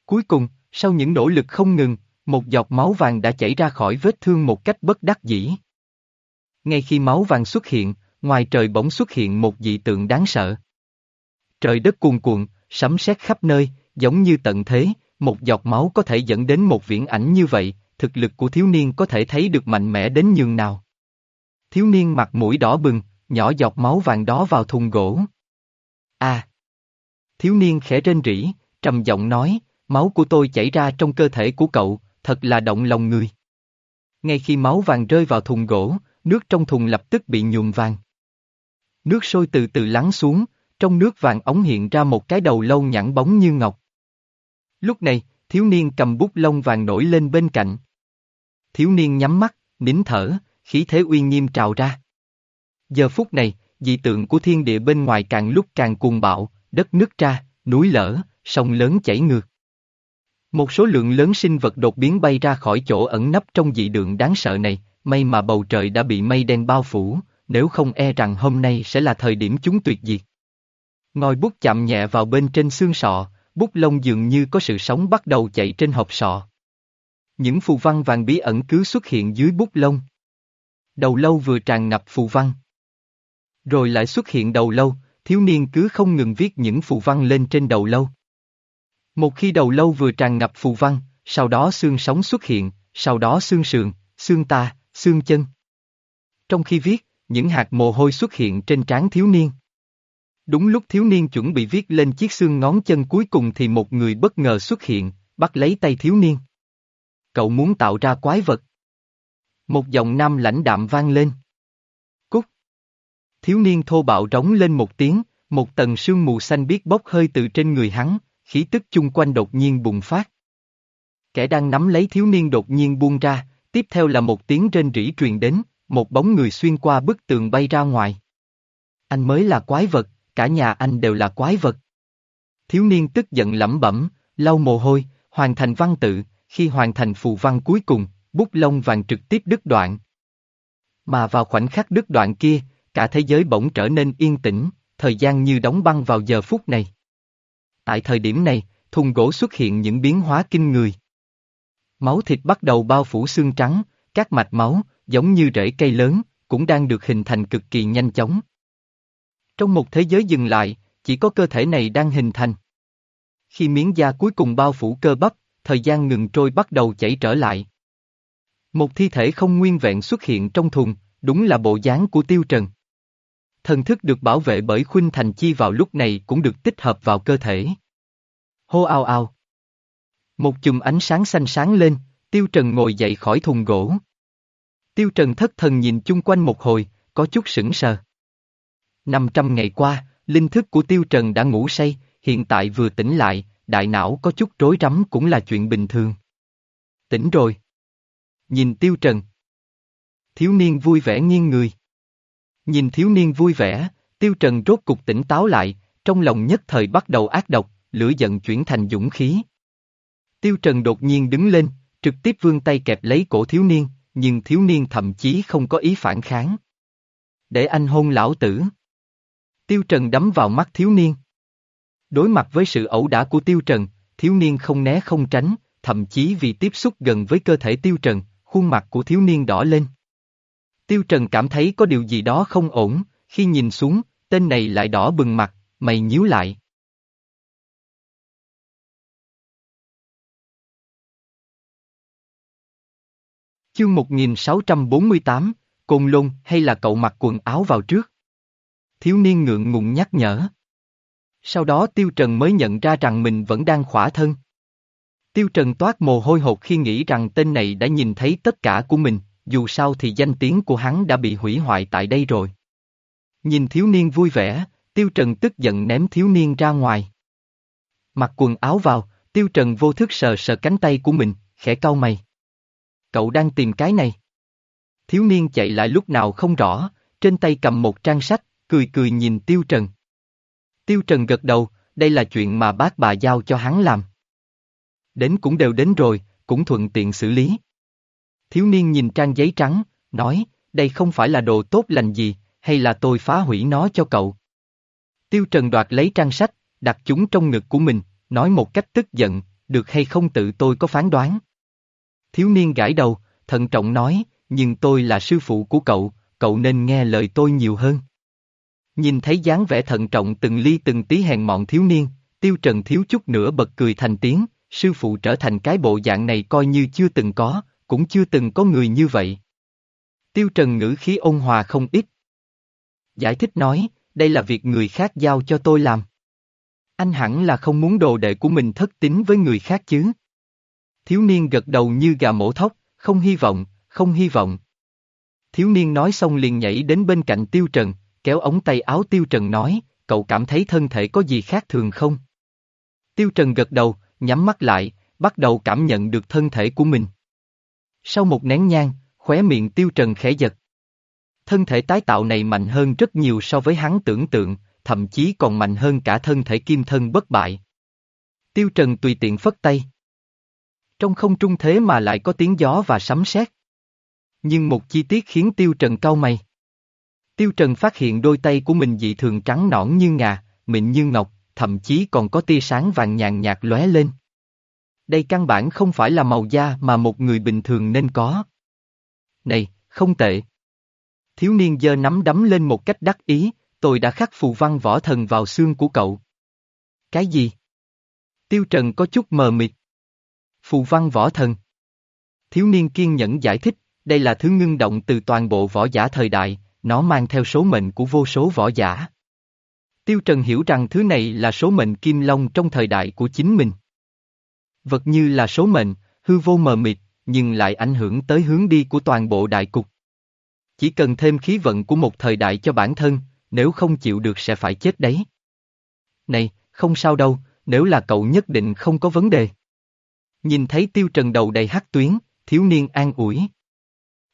Speaker 1: Cuối cùng, sau những nỗ lực không ngừng, một giọt máu vàng đã chảy ra khỏi vết thương một cách bất đắc dĩ. Ngay khi máu vàng xuất hiện, ngoài trời bỗng xuất hiện một dị tượng đáng sợ. Trời đất cuồn cuộn, sấm sét khắp nơi, giống như tận thế, một giọt máu có thể dẫn đến một viễn ảnh như vậy, thực lực của thiếu niên có thể thấy được mạnh mẽ đến nhường nào. Thiếu niên mặt mũi đỏ bừng, nhỏ giọt máu vàng đó vào thùng gỗ. À! Thiếu niên khẽ rên rỉ, trầm giọng nói, máu của tôi chảy ra trong cơ thể của cậu, thật là động lòng người. Ngay khi máu vàng rơi vào thùng gỗ, nước trong thùng lập tức bị nhuộm vàng. Nước sôi từ từ lắng xuống, trong nước vàng ống hiện ra một cái đầu lâu nhẵn bóng như ngọc. Lúc này, thiếu niên cầm bút lông vàng nổi lên bên cạnh. Thiếu niên nhắm mắt, nín thở, khí thế uy nghiêm trào ra. Giờ phút này, dị tượng của thiên địa bên ngoài càng lúc càng cuồng bạo, đất nứt ra, núi lở, sông lớn chảy ngược. Một số lượng lớn sinh vật đột biến bay ra khỏi chỗ ẩn nấp trong dị tượng đáng sợ này, may mà bầu trời đã bị mây đen bao phủ, nếu không e rằng hôm nay sẽ là thời điểm chúng tuyệt diệt. Ngòi bút chạm nhẹ vào bên trên xương sọ, bút lông dường như có sự sống bắt đầu chạy trên hộp sọ. Những phù văn vàng bí ẩn cứ xuất hiện dưới bút lông. Đầu lâu vừa tràn ngập phù văn. Rồi lại xuất hiện đầu lâu, thiếu niên cứ không ngừng viết những phù văn lên trên đầu lâu. Một khi đầu lâu vừa tràn ngập phù văn, sau đó xương sống xuất hiện, sau đó xương sườn, xương ta, xương chân. Trong khi viết, những hạt mồ hôi xuất hiện trên trán thiếu niên. Đúng lúc thiếu niên chuẩn bị viết lên chiếc xương ngón chân cuối cùng thì một người bất ngờ xuất hiện, bắt lấy tay thiếu niên. Cậu muốn tạo ra quái vật. Một giọng nam lãnh đạm vang lên. Cúc. Thiếu niên thô bạo rống lên một tiếng, một tầng sương mù xanh biết bốc hơi từ trên người hắn, khí tức chung quanh đột nhiên bùng phát. Kẻ đang nắm lấy thiếu niên đột nhiên buông ra, tiếp theo là một tiếng rên rỉ truyền đến, một bóng người xuyên qua bức tường bay ra ngoài. Anh mới là quái vật, cả nhà anh đều là quái vật. Thiếu niên tức giận lẩm bẩm, lau mồ hôi, hoàn thành văn tự, khi hoàn thành phù văn cuối cùng, bút lông vàng trực tiếp đứt đoạn. Mà vào khoảnh khắc đứt đoạn kia, cả thế giới bỗng trở nên yên tĩnh, thời gian như đóng băng vào giờ phút này. Tại thời điểm này, thùng gỗ xuất hiện những biến hóa kinh người. Máu thịt bắt đầu bao phủ xương trắng, các mạch máu, giống như rễ cây lớn, cũng đang được hình thành cực kỳ nhanh chóng. Trong một thế giới dừng lại, chỉ có cơ thể này đang hình thành. Khi miếng da cuối cùng bao phủ cơ bắp, thời gian ngừng trôi bắt đầu chảy trở lại. Một thi thể không nguyên vẹn xuất hiện trong thùng, đúng là bộ dáng của Tiêu Trần. Thần thức được bảo vệ bởi Khuynh Thành Chi vào lúc này cũng được tích hợp vào cơ thể. Hô ao ao. Một chùm ánh sáng xanh sáng lên, Tiêu Trần ngồi dậy khỏi thùng gỗ. Tiêu Trần thất thần nhìn chung quanh một hồi, có chút sững sờ. 500 ngày qua, linh thức của Tiêu Trần đã ngủ say, hiện tại vừa tỉnh lại, đại não có chút rối rắm cũng là chuyện bình thường. Tỉnh rồi. Nhìn Tiêu Trần. Thiếu niên vui vẻ nghiêng người. Nhìn thiếu niên vui vẻ, Tiêu Trần rốt cục tỉnh táo lại, trong lòng nhất thời bắt đầu ác độc, lửa giận chuyển thành dũng khí. Tiêu Trần đột nhiên đứng lên, trực tiếp vươn tay kẹp lấy cổ thiếu niên, nhưng thiếu niên thậm chí không có ý phản kháng. Để anh hôn lão tử. Tiêu Trần đấm vào mắt thiếu niên. Đối mặt với sự ẩu đả của Tiêu Trần, thiếu niên không né không tránh, thậm chí vì tiếp xúc gần với cơ thể Tiêu Trần, khuôn mặt của thiếu niên đỏ lên. Tiêu Trần cảm thấy có điều gì đó không ổn, khi nhìn xuống, tên này lại đỏ bừng mặt, mày nhíu lại. Chương 1648, Côn Lôn hay là cậu mặc quần áo vào trước? Thiếu niên ngượng ngùng nhắc nhở. Sau đó Tiêu Trần mới nhận ra rằng mình vẫn đang khỏa thân. Tiêu Trần toát mồ hôi hột khi nghĩ rằng tên này đã nhìn thấy tất cả của mình, dù sao thì danh tiếng của hắn đã bị hủy hoại tại đây rồi. Nhìn thiếu niên vui vẻ, Tiêu Trần tức giận ném thiếu niên ra ngoài. Mặc quần áo vào, Tiêu Trần vô thức sờ sờ cánh tay của mình, khẽ cau mày. Cậu đang tìm cái này. Thiếu niên chạy lại lúc nào không rõ, trên tay cầm một trang sách, cười cười nhìn Tiêu Trần. Tiêu Trần gật đầu, đây là chuyện mà bác bà giao cho hắn làm. Đến cũng đều đến rồi, cũng thuận tiện xử lý. Thiếu niên nhìn trang giấy trắng, nói, đây không phải là đồ tốt lành gì, hay là tôi phá hủy nó cho cậu. Tiêu Trần đoạt lấy trang sách, đặt chúng trong ngực của mình, nói một cách tức giận, được hay không tự tôi có phán đoán. Thiếu niên gãi đầu, thận trọng nói, nhưng tôi là sư phụ của cậu, cậu nên nghe lời tôi nhiều hơn. Nhìn thấy dáng vẻ thận trọng từng ly từng tí hèn mọn thiếu niên, tiêu trần thiếu chút nữa bật cười thành tiếng, sư phụ trở thành cái bộ dạng này coi như chưa từng có, cũng chưa từng có người như vậy. Tiêu trần ngữ khí ôn hòa không ít. Giải thích nói, đây là việc người khác giao cho tôi làm. Anh hẳn là không muốn đồ đệ của mình thất tín với người khác chứ. Thiếu niên gật đầu như gà mổ thóc, không hy vọng, không hy vọng. Thiếu niên nói xong liền nhảy đến bên cạnh Tiêu Trần, kéo ống tay áo Tiêu Trần nói, cậu cảm thấy thân thể có gì khác thường không? Tiêu Trần gật đầu, nhắm mắt lại, bắt đầu cảm nhận được thân thể của mình. Sau một nén nhang, khóe miệng Tiêu Trần khẽ giật. Thân thể tái tạo này mạnh hơn rất nhiều so với hắn tưởng tượng, thậm chí còn mạnh hơn cả thân thể kim thân bất bại. Tiêu Trần tùy tiện phất tay. Trong không trung thế mà lại có tiếng gió và sấm sét. Nhưng một chi tiết khiến Tiêu Trần cau mày. Tiêu Trần phát hiện đôi tay của mình dị thường trắng nõn như ngà, mịn như ngọc, thậm chí còn có tia sáng vàng nhàn nhạt lóe lên. Đây căn bản không phải là màu da mà một người bình thường nên có. Này, không tệ. Thiếu niên giơ nắm đấm lên một cách đắc ý, tôi đã khắc phù văn võ thần vào xương của cậu. Cái gì? Tiêu Trần có chút mờ mịt. Phù văn võ thần. Thiếu niên kiên nhẫn giải thích, đây là thứ ngưng động từ toàn bộ võ giả thời đại, nó mang theo số mệnh của vô số võ giả. Tiêu Trần hiểu rằng thứ này là số mệnh kim long trong thời đại của chính mình. Vật như là số mệnh, hư vô mờ mịt, nhưng lại ảnh hưởng tới hướng đi của toàn bộ đại cục. Chỉ cần thêm khí vận của một thời đại cho bản thân, nếu không chịu được sẽ phải chết đấy. Này, không sao đâu, nếu là cậu nhất định không có vấn đề. Nhìn thấy Tiêu Trần đầu đầy hắc tuyến, thiếu niên an ủi.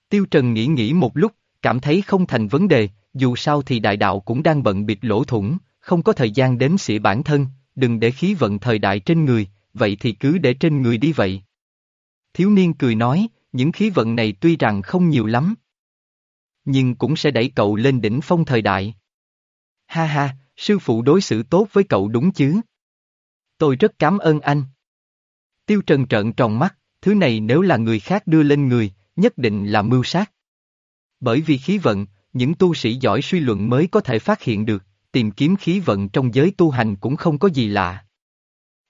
Speaker 1: Tiêu Trần nghĩ nghĩ một lúc, cảm thấy không thành vấn đề, dù sao thì đại đạo cũng đang bận bịt lỗ thủng, không có thời gian đến xỉa bản thân, đừng để khí vận thời đại trên người, vậy thì cứ để trên người đi vậy. Thiếu niên cười nói, những khí vận này tuy rằng không nhiều lắm, nhưng cũng sẽ đẩy cậu lên đỉnh phong thời đại. Ha ha, sư phụ đối xử tốt với cậu đúng chứ? Tôi rất cảm ơn anh. Tiêu Trần trợn tròn mắt, thứ này nếu là người khác đưa lên người, nhất định là mưu sát. Bởi vì khí vận, những tu sĩ giỏi suy luận mới có thể phát hiện được, tìm kiếm khí vận trong giới tu hành cũng không có gì lạ.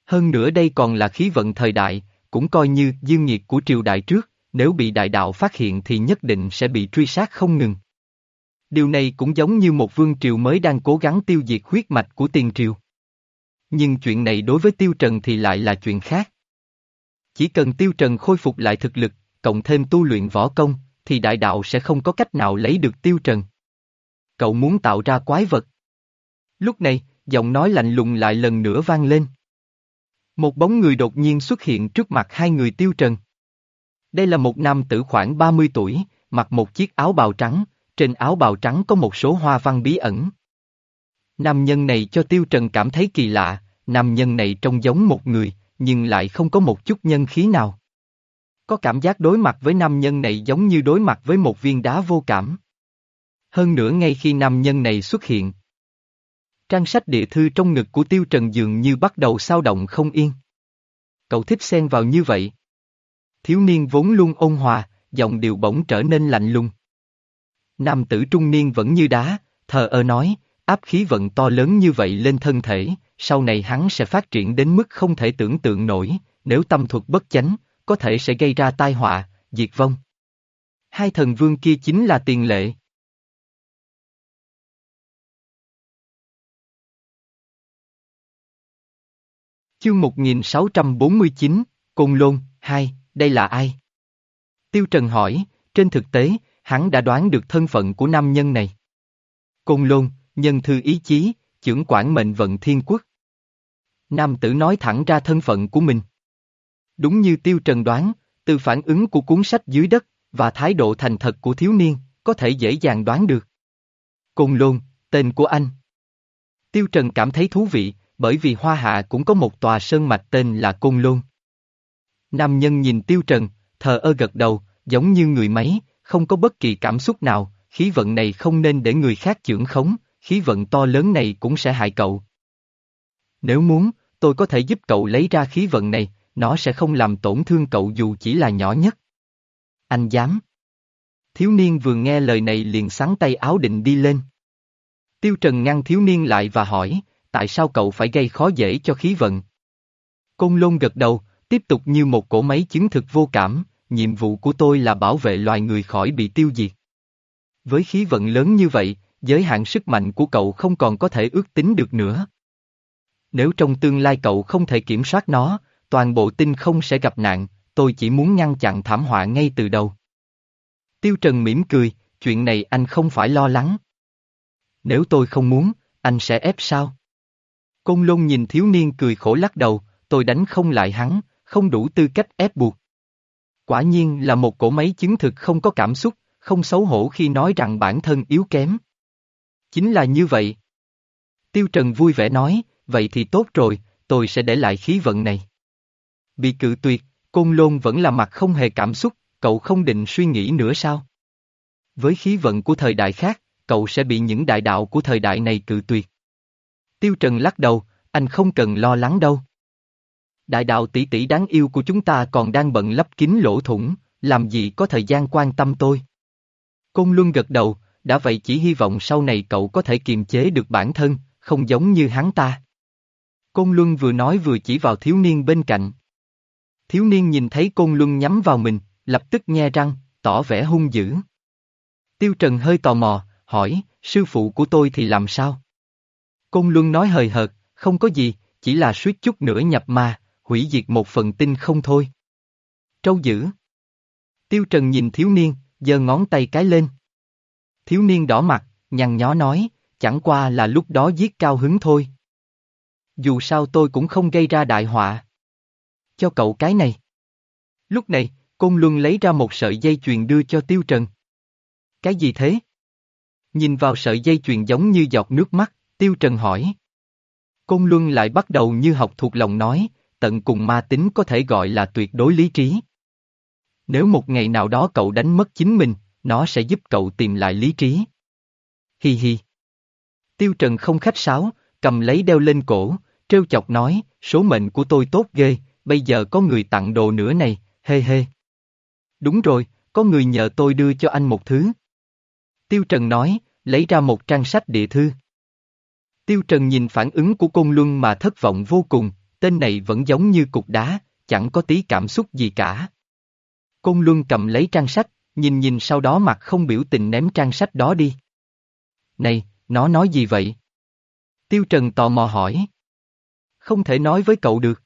Speaker 1: Hơn nữa đây còn là khí vận thời đại, cũng coi như dương nhiệt của triều đại trước, nếu bị đại đạo phát hiện thì nhất định sẽ bị truy sát không ngừng. Điều này cũng giống như một vương triều mới đang cố gắng tiêu diệt huyết mạch của tiền triều. Nhưng chuyện này đối với Tiêu Trần thì lại là chuyện khác. Chỉ cần Tiêu Trần khôi phục lại thực lực, cộng thêm tu luyện võ công, thì đại đạo sẽ không có cách nào lấy được Tiêu Trần. Cậu muốn tạo ra quái vật. Lúc này, giọng nói lạnh lùng lại lần nữa vang lên. Một bóng người đột nhiên xuất hiện trước mặt hai người Tiêu Trần. Đây là một nam tử khoảng 30 tuổi, mặc một chiếc áo bào trắng, trên áo bào trắng có một số hoa văn bí ẩn. Nam nhân này cho Tiêu Trần cảm thấy kỳ lạ, nam nhân này trông giống một người, nhưng lại không có một chút nhân khí nào. Có cảm giác đối mặt với nam nhân này giống như đối mặt với một viên đá vô cảm. Hơn nữa ngay khi nam nhân này xuất hiện. Trang sách địa thư trong ngực của Tiêu Trần dường như bắt đầu sao động không yên. Cậu thích xen vào như vậy. Thiếu niên vốn luôn ôn hòa, giọng điệu bỗng trở nên lạnh lùng. Nam tử trung niên vẫn như đá, thờ ơ nói, áp khí vận to lớn như vậy lên thân thể, sau này hắn sẽ phát triển đến mức không thể tưởng tượng nổi, nếu tâm thuật bất chánh, có thể sẽ gây ra tai họa, diệt vong. Hai thần vương kia chính là tiền lệ. Chương 1649, Côn Lôn, 2, đây là ai? Tiêu Trần hỏi, trên thực tế, hắn đã đoán được thân phận của nam nhân này. Côn Lôn, nhân thư ý chí, trưởng quản mệnh vận thiên quốc. Nam tử nói thẳng ra thân phận của mình. Đúng như Tiêu Trần đoán, từ phản ứng của cuốn sách dưới đất, và thái độ thành thật của thiếu niên, có thể dễ dàng đoán được. Côn Lôn, tên của anh. Tiêu Trần cảm thấy thú vị, bởi vì Hoa Hạ cũng có một tòa sơn mạch tên là Côn Lôn. Nam nhân nhìn Tiêu Trần, thờ ơ gật đầu, giống như người máy, không có bất kỳ cảm xúc nào, khí vận này không nên để người khác trưởng khống, khí vận to lớn này cũng sẽ hại cậu. Nếu muốn, tôi có thể giúp cậu lấy ra khí vận này, nó sẽ không làm tổn thương cậu dù chỉ là nhỏ nhất. Anh dám. Thiếu niên vừa nghe lời này liền sắn tay áo định đi lên. Tiêu Trần ngăn thiếu niên lại và hỏi, tại sao cậu phải gây khó dễ cho khí vận? Côn lôn gật đầu, tiếp tục như một cỗ máy chứng thực vô cảm, nhiệm vụ của tôi là bảo vệ loài người khỏi bị tiêu diệt. Với khí vận lớn như vậy, giới hạn sức mạnh của cậu không còn có thể ước tính được nữa. Nếu trong tương lai cậu không thể kiểm soát nó, toàn bộ tinh không sẽ gặp nạn, tôi chỉ muốn ngăn chặn thảm họa ngay từ đầu. Tiêu Trần mỉm cười, chuyện này anh không phải lo lắng. Nếu tôi không muốn, anh sẽ ép sao? Côn lôn nhìn thiếu niên cười khổ lắc đầu, tôi đánh không lại hắn, không đủ tư cách ép buộc. Quả nhiên là một cổ máy chứng thực không có cảm xúc, không xấu hổ khi nói rằng bản thân yếu kém. Chính là như vậy. Tiêu Trần vui vẻ nói, vậy thì tốt rồi, tôi sẽ để lại khí vận này. Bị cự tuyệt, Côn Lôn vẫn là mặt không hề cảm xúc, cậu không định suy nghĩ nữa sao? Với khí vận của thời đại khác, cậu sẽ bị những đại đạo của thời đại này cự tuyệt. Tiêu Trần lắc đầu, anh không cần lo lắng đâu. Đại đạo tỷ tỷ đáng yêu của chúng ta còn đang bận lấp kín lỗ thủng, làm gì có thời gian quan tâm tôi. Côn Luân gật đầu, đã vậy chỉ hy vọng sau này cậu có thể kiềm chế được bản thân, không giống như hắn ta. Côn Luân vừa nói vừa chỉ vào thiếu niên bên cạnh. Thiếu niên nhìn thấy Côn Luân nhắm vào mình, lập tức nghe răng, tỏ vẻ hung dữ. Tiêu Trần hơi tò mò, hỏi, sư phụ của tôi thì làm sao? Côn Luân nói hời hợt, không có gì, chỉ là suýt chút nữa nhập ma, hủy diệt một phần tinh không thôi. Trâu dữ. Tiêu Trần nhìn thiếu niên, giơ ngón tay cái lên. Thiếu niên đỏ mặt, nhăn nhó nói, chẳng qua là lúc đó giết cao hứng thôi. Dù sao tôi cũng không gây ra đại họa. Cho cậu cái này. Lúc này, Côn Luân lấy ra một sợi dây chuyền đưa cho Tiêu Trần. Cái gì thế? Nhìn vào sợi dây chuyền giống như giọt nước mắt, Tiêu Trần hỏi. Côn Luân lại bắt đầu như học thuộc lòng nói, tận cùng ma tính có thể gọi là tuyệt đối lý trí. Nếu một ngày nào đó cậu đánh mất chính mình, nó sẽ giúp cậu tìm lại lý trí. Hi hi. Tiêu Trần không khách sáo, cầm lấy đeo lên cổ, trêu chọc nói, số mệnh của tôi tốt ghê, bây giờ có người tặng đồ nữa này, hê hê. Đúng rồi, có người nhờ tôi đưa cho anh một thứ. Tiêu Trần nói, lấy ra một trang sách địa thư. Tiêu Trần nhìn phản ứng của Côn Luân mà thất vọng vô cùng, tên này vẫn giống như cục đá, chẳng có tí cảm xúc gì cả. Côn Luân cầm lấy trang sách, nhìn nhìn sau đó mặt không biểu tình ném trang sách đó đi. Này, nó nói gì vậy? Tiêu Trần tò mò hỏi. Không thể nói với cậu được.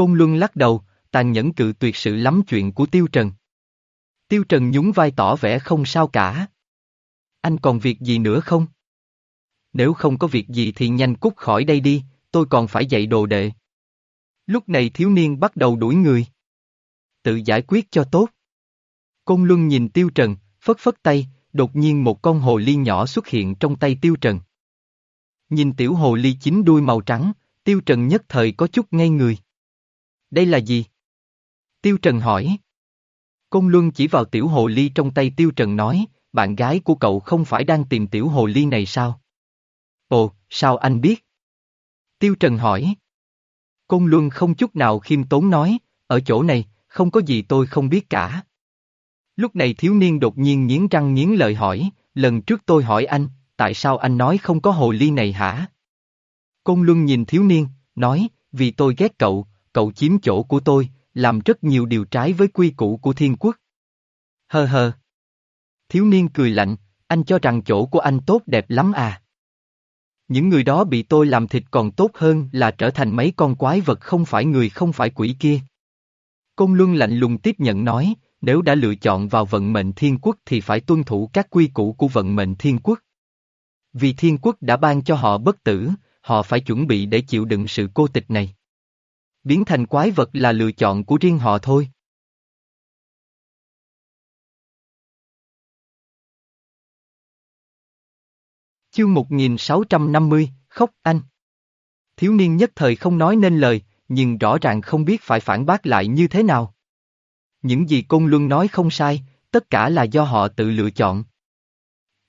Speaker 1: Côn Luân lắc đầu, tàn nhẫn cự tuyệt sự lắm chuyện của Tiêu Trần. Tiêu Trần nhún vai tỏ vẻ không sao cả. Anh còn việc gì nữa không? Nếu không có việc gì thì nhanh cút khỏi đây đi, tôi còn phải dạy đồ đệ. Lúc này thiếu niên bắt đầu đuổi người. Tự giải quyết cho tốt. Côn Luân nhìn Tiêu Trần, phất phất tay, đột nhiên một con hồ ly nhỏ xuất hiện trong tay Tiêu Trần. Nhìn tiểu hồ ly chín đuôi màu trắng, Tiêu Trần nhất thời có chút ngây người. Đây là gì? Tiêu Trần hỏi. Công Luân chỉ vào tiểu hồ ly trong tay Tiêu Trần nói, bạn gái của cậu không phải đang tìm tiểu hồ ly này sao? Ồ, sao anh biết? Tiêu Trần hỏi. Công Luân không chút nào khiêm tốn nói, ở chỗ này, không có gì tôi không biết cả. Lúc này thiếu niên đột nhiên nghiến răng nghiến lợi hỏi, lần trước tôi hỏi anh, tại sao anh nói không có hồ ly này hả? Công Luân nhìn thiếu niên, nói, vì tôi ghét cậu, cậu chiếm chỗ của tôi, làm rất nhiều điều trái với quy củ của thiên quốc. Hơ hơ. Thiếu niên cười lạnh, anh cho rằng chỗ của anh tốt đẹp lắm à. Những người đó bị tôi làm thịt còn tốt hơn là trở thành mấy con quái vật không phải người không phải quỷ kia. Côn Luân lạnh lùng tiếp nhận nói, nếu đã lựa chọn vào vận mệnh thiên quốc thì phải tuân thủ các quy củ của vận mệnh thiên quốc. Vì thiên quốc đã ban cho họ bất tử, họ phải chuẩn bị để chịu đựng sự cô tịch này. Biến thành quái vật là lựa chọn của riêng họ thôi. Chương 1650, Khóc Anh Thiếu niên nhất thời không nói nên lời, nhưng rõ ràng không biết phải phản bác lại như thế nào. Những gì Côn Luân nói không sai, tất cả là do họ tự lựa chọn.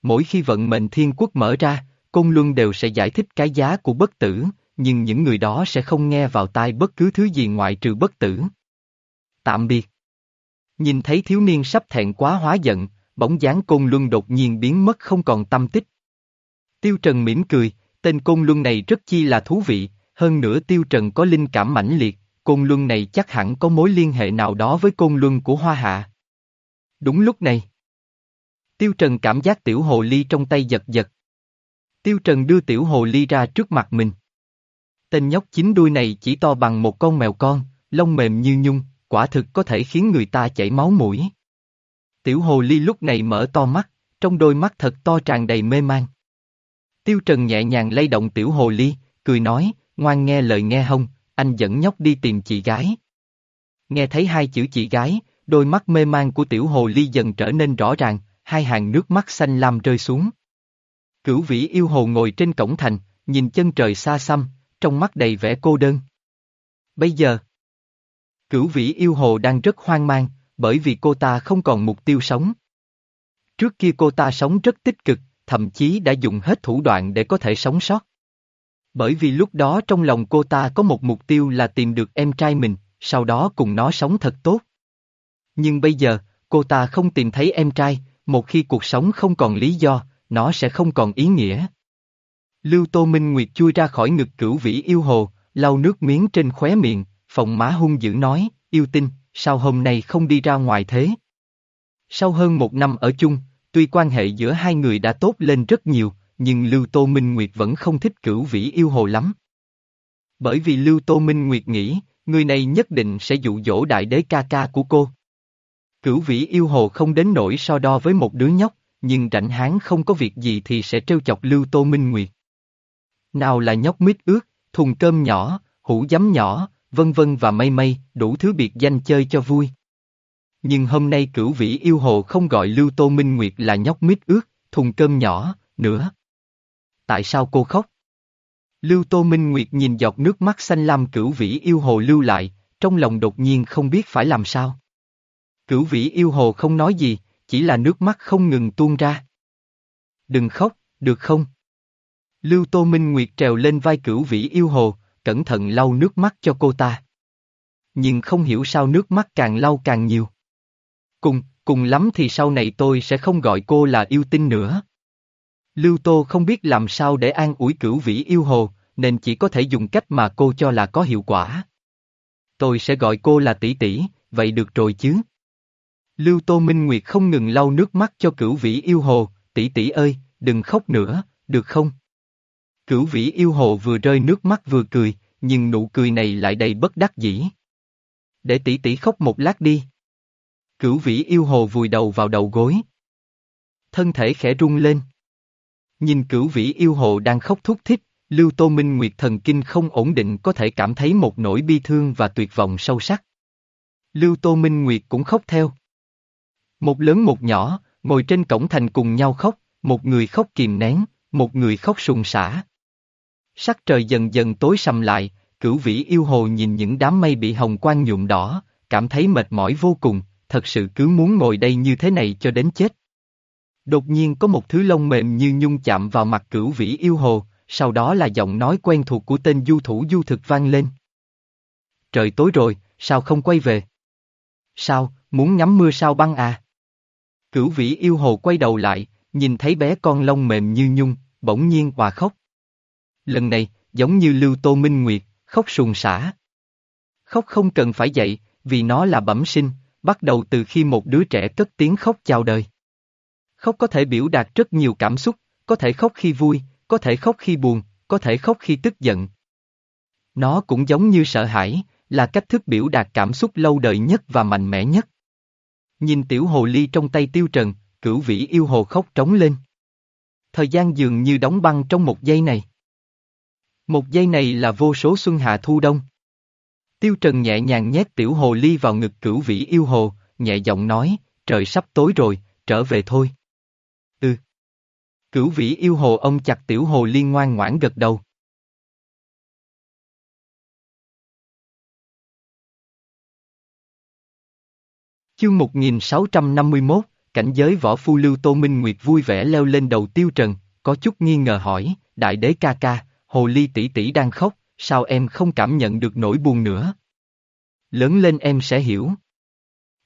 Speaker 1: Mỗi khi vận mệnh thiên quốc mở ra, Côn Luân đều sẽ giải thích cái giá của bất tử, nhưng những người đó sẽ không nghe vào tai bất cứ thứ gì ngoại trừ bất tử. Tạm biệt. Nhìn thấy thiếu niên sắp thẹn quá hóa giận, bóng dáng Côn Luân đột nhiên biến mất không còn tâm tích. Tiêu Trần mỉm cười, tên Côn Luân này rất chi là thú vị, hơn nữa Tiêu Trần có linh cảm mãnh liệt, Côn Luân này chắc hẳn có mối liên hệ nào đó với Côn Luân của Hoa Hạ. Đúng lúc này. Tiêu Trần cảm giác tiểu hồ ly trong tay giật giật. Tiêu Trần đưa tiểu hồ ly ra trước mặt mình. Tên nhóc chín đuôi này chỉ to bằng một con mèo con, lông mềm như nhung, quả thực có thể khiến người ta chảy máu mũi. Tiểu hồ ly lúc này mở to mắt, trong đôi mắt thật to tràn đầy mê man. Tiêu Trần nhẹ nhàng lay động tiểu hồ ly, cười nói, ngoan nghe lời nghe hông, anh dẫn nhóc đi tìm chị gái. Nghe thấy hai chữ chị gái, đôi mắt mê man của tiểu hồ ly dần trở nên rõ ràng, hai hàng nước mắt xanh lam rơi xuống. Cửu vĩ yêu hồ ngồi trên cổng thành, nhìn chân trời xa xăm, trong mắt đầy vẻ cô đơn. Bây giờ, cửu vĩ yêu hồ đang rất hoang mang, bởi vì cô ta không còn mục tiêu sống. Trước kia cô ta sống rất tích cực, thậm chí đã dùng hết thủ đoạn để có thể sống sót. Bởi vì lúc đó trong lòng cô ta có một mục tiêu là tìm được em trai mình, sau đó cùng nó sống thật tốt. Nhưng bây giờ, cô ta không tìm thấy em trai, một khi cuộc sống không còn lý do, nó sẽ không còn ý nghĩa. Lưu Tô Minh Nguyệt chui ra khỏi ngực cửu vĩ yêu hồ, lau nước miếng trên khóe miệng, phòng má hung dữ nói, yêu tinh, sao hôm nay không đi ra ngoài thế? Sau hơn một năm ở chung, tuy quan hệ giữa hai người đã tốt lên rất nhiều, nhưng Lưu Tô Minh Nguyệt vẫn không thích cửu vĩ yêu hồ lắm. Bởi vì Lưu Tô Minh Nguyệt nghĩ, người này nhất định sẽ dụ dỗ đại đế ca ca của cô. Cửu vĩ yêu hồ không đến nỗi so đo với một đứa nhóc, nhưng rảnh háng không có việc gì thì sẽ trêu chọc Lưu Tô Minh Nguyệt. Nào là nhóc mít ướt, thùng cơm nhỏ, hũ giấm nhỏ, vân vân và mây mây, đủ thứ biệt danh chơi cho vui. Nhưng hôm nay cửu vĩ yêu hồ không gọi Lưu Tô Minh Nguyệt là nhóc mít ướt, thùng cơm nhỏ, nữa. Tại sao cô khóc? Lưu Tô Minh Nguyệt nhìn giọt nước mắt xanh lam cửu vĩ yêu hồ lưu lại, trong lòng đột nhiên không biết phải làm sao. Cửu vĩ yêu hồ không nói gì, chỉ là nước mắt không ngừng tuôn ra. Đừng khóc, được không? Lưu Tô Minh Nguyệt trèo lên vai cửu vĩ yêu hồ, cẩn thận lau nước mắt cho cô ta. Nhưng không hiểu sao nước mắt càng lau càng nhiều. Cùng, cùng lắm thì sau này tôi sẽ không gọi cô là yêu tinh nữa. Lưu Tô không biết làm sao để an ủi cửu vĩ yêu hồ, nên chỉ có thể dùng cách mà cô cho là có hiệu quả. Tôi sẽ gọi cô là tỷ tỷ, vậy được rồi chứ? Lưu Tô Minh Nguyệt không ngừng lau nước mắt cho cửu vĩ yêu hồ, tỷ tỷ ơi, đừng khóc nữa, được không? Cửu vĩ yêu hồ vừa rơi nước mắt vừa cười, nhưng nụ cười này lại đầy bất đắc dĩ. Để tỷ tỷ khóc một lát đi. Cửu vĩ yêu hồ vùi đầu vào đầu gối. Thân thể khẽ rung lên. Nhìn cửu vĩ yêu hồ đang khóc thúc thích, Lưu Tô Minh Nguyệt thần kinh không ổn định có thể cảm thấy một nỗi bi thương và tuyệt vọng sâu sắc. Lưu Tô Minh Nguyệt cũng khóc theo. Một lớn một nhỏ, ngồi trên cổng thành cùng nhau khóc, một người khóc kìm nén, một người khóc sùng sả. Sắc trời dần dần tối sầm lại, cửu vĩ yêu hồ nhìn những đám mây bị hồng quang nhuộm đỏ, cảm thấy mệt mỏi vô cùng, thật sự cứ muốn ngồi đây như thế này cho đến chết. Đột nhiên có một thứ lông mềm như nhung chạm vào mặt cửu vĩ yêu hồ, sau đó là giọng nói quen thuộc của tên du thủ du thực vang lên. Trời tối rồi, sao không quay về? Sao, muốn ngắm mưa sao băng à? Cửu vĩ yêu hồ quay đầu lại, nhìn thấy bé con lông mềm như nhung, bỗng nhiên hòa khóc. Lần này, giống như Lưu Tô Minh Nguyệt, khóc sùng sả. Khóc không cần phải dậy, vì nó là bẩm sinh, bắt đầu từ khi một đứa trẻ cất tiếng khóc chào đời. Khóc có thể biểu đạt rất nhiều cảm xúc, có thể khóc khi vui, có thể khóc khi buồn, có thể khóc khi tức giận. Nó cũng giống như sợ hãi, là cách thức biểu đạt cảm xúc lâu đời nhất và mạnh mẽ nhất. Nhìn tiểu hồ ly trong tay tiêu trần, cửu vĩ yêu hồ khóc trống lên. Thời gian dường như đóng băng trong một giây này. Một giây này là vô số xuân hạ thu đông. Tiêu Trần nhẹ nhàng nhét tiểu hồ ly vào ngực cửu vĩ yêu hồ, nhẹ giọng nói, trời sắp tối rồi, trở về thôi. Ừ. Cửu vĩ yêu hồ ông chặt tiểu hồ ly ngoan ngoãn gật đầu. Chương 1651, cảnh giới võ phu Lưu Tô Minh Nguyệt vui vẻ leo lên đầu tiêu trần, có chút nghi ngờ hỏi, đại đế ca ca, hồ ly tỷ tỷ đang khóc, sao em không cảm nhận được nỗi buồn nữa? Lớn lên em sẽ hiểu.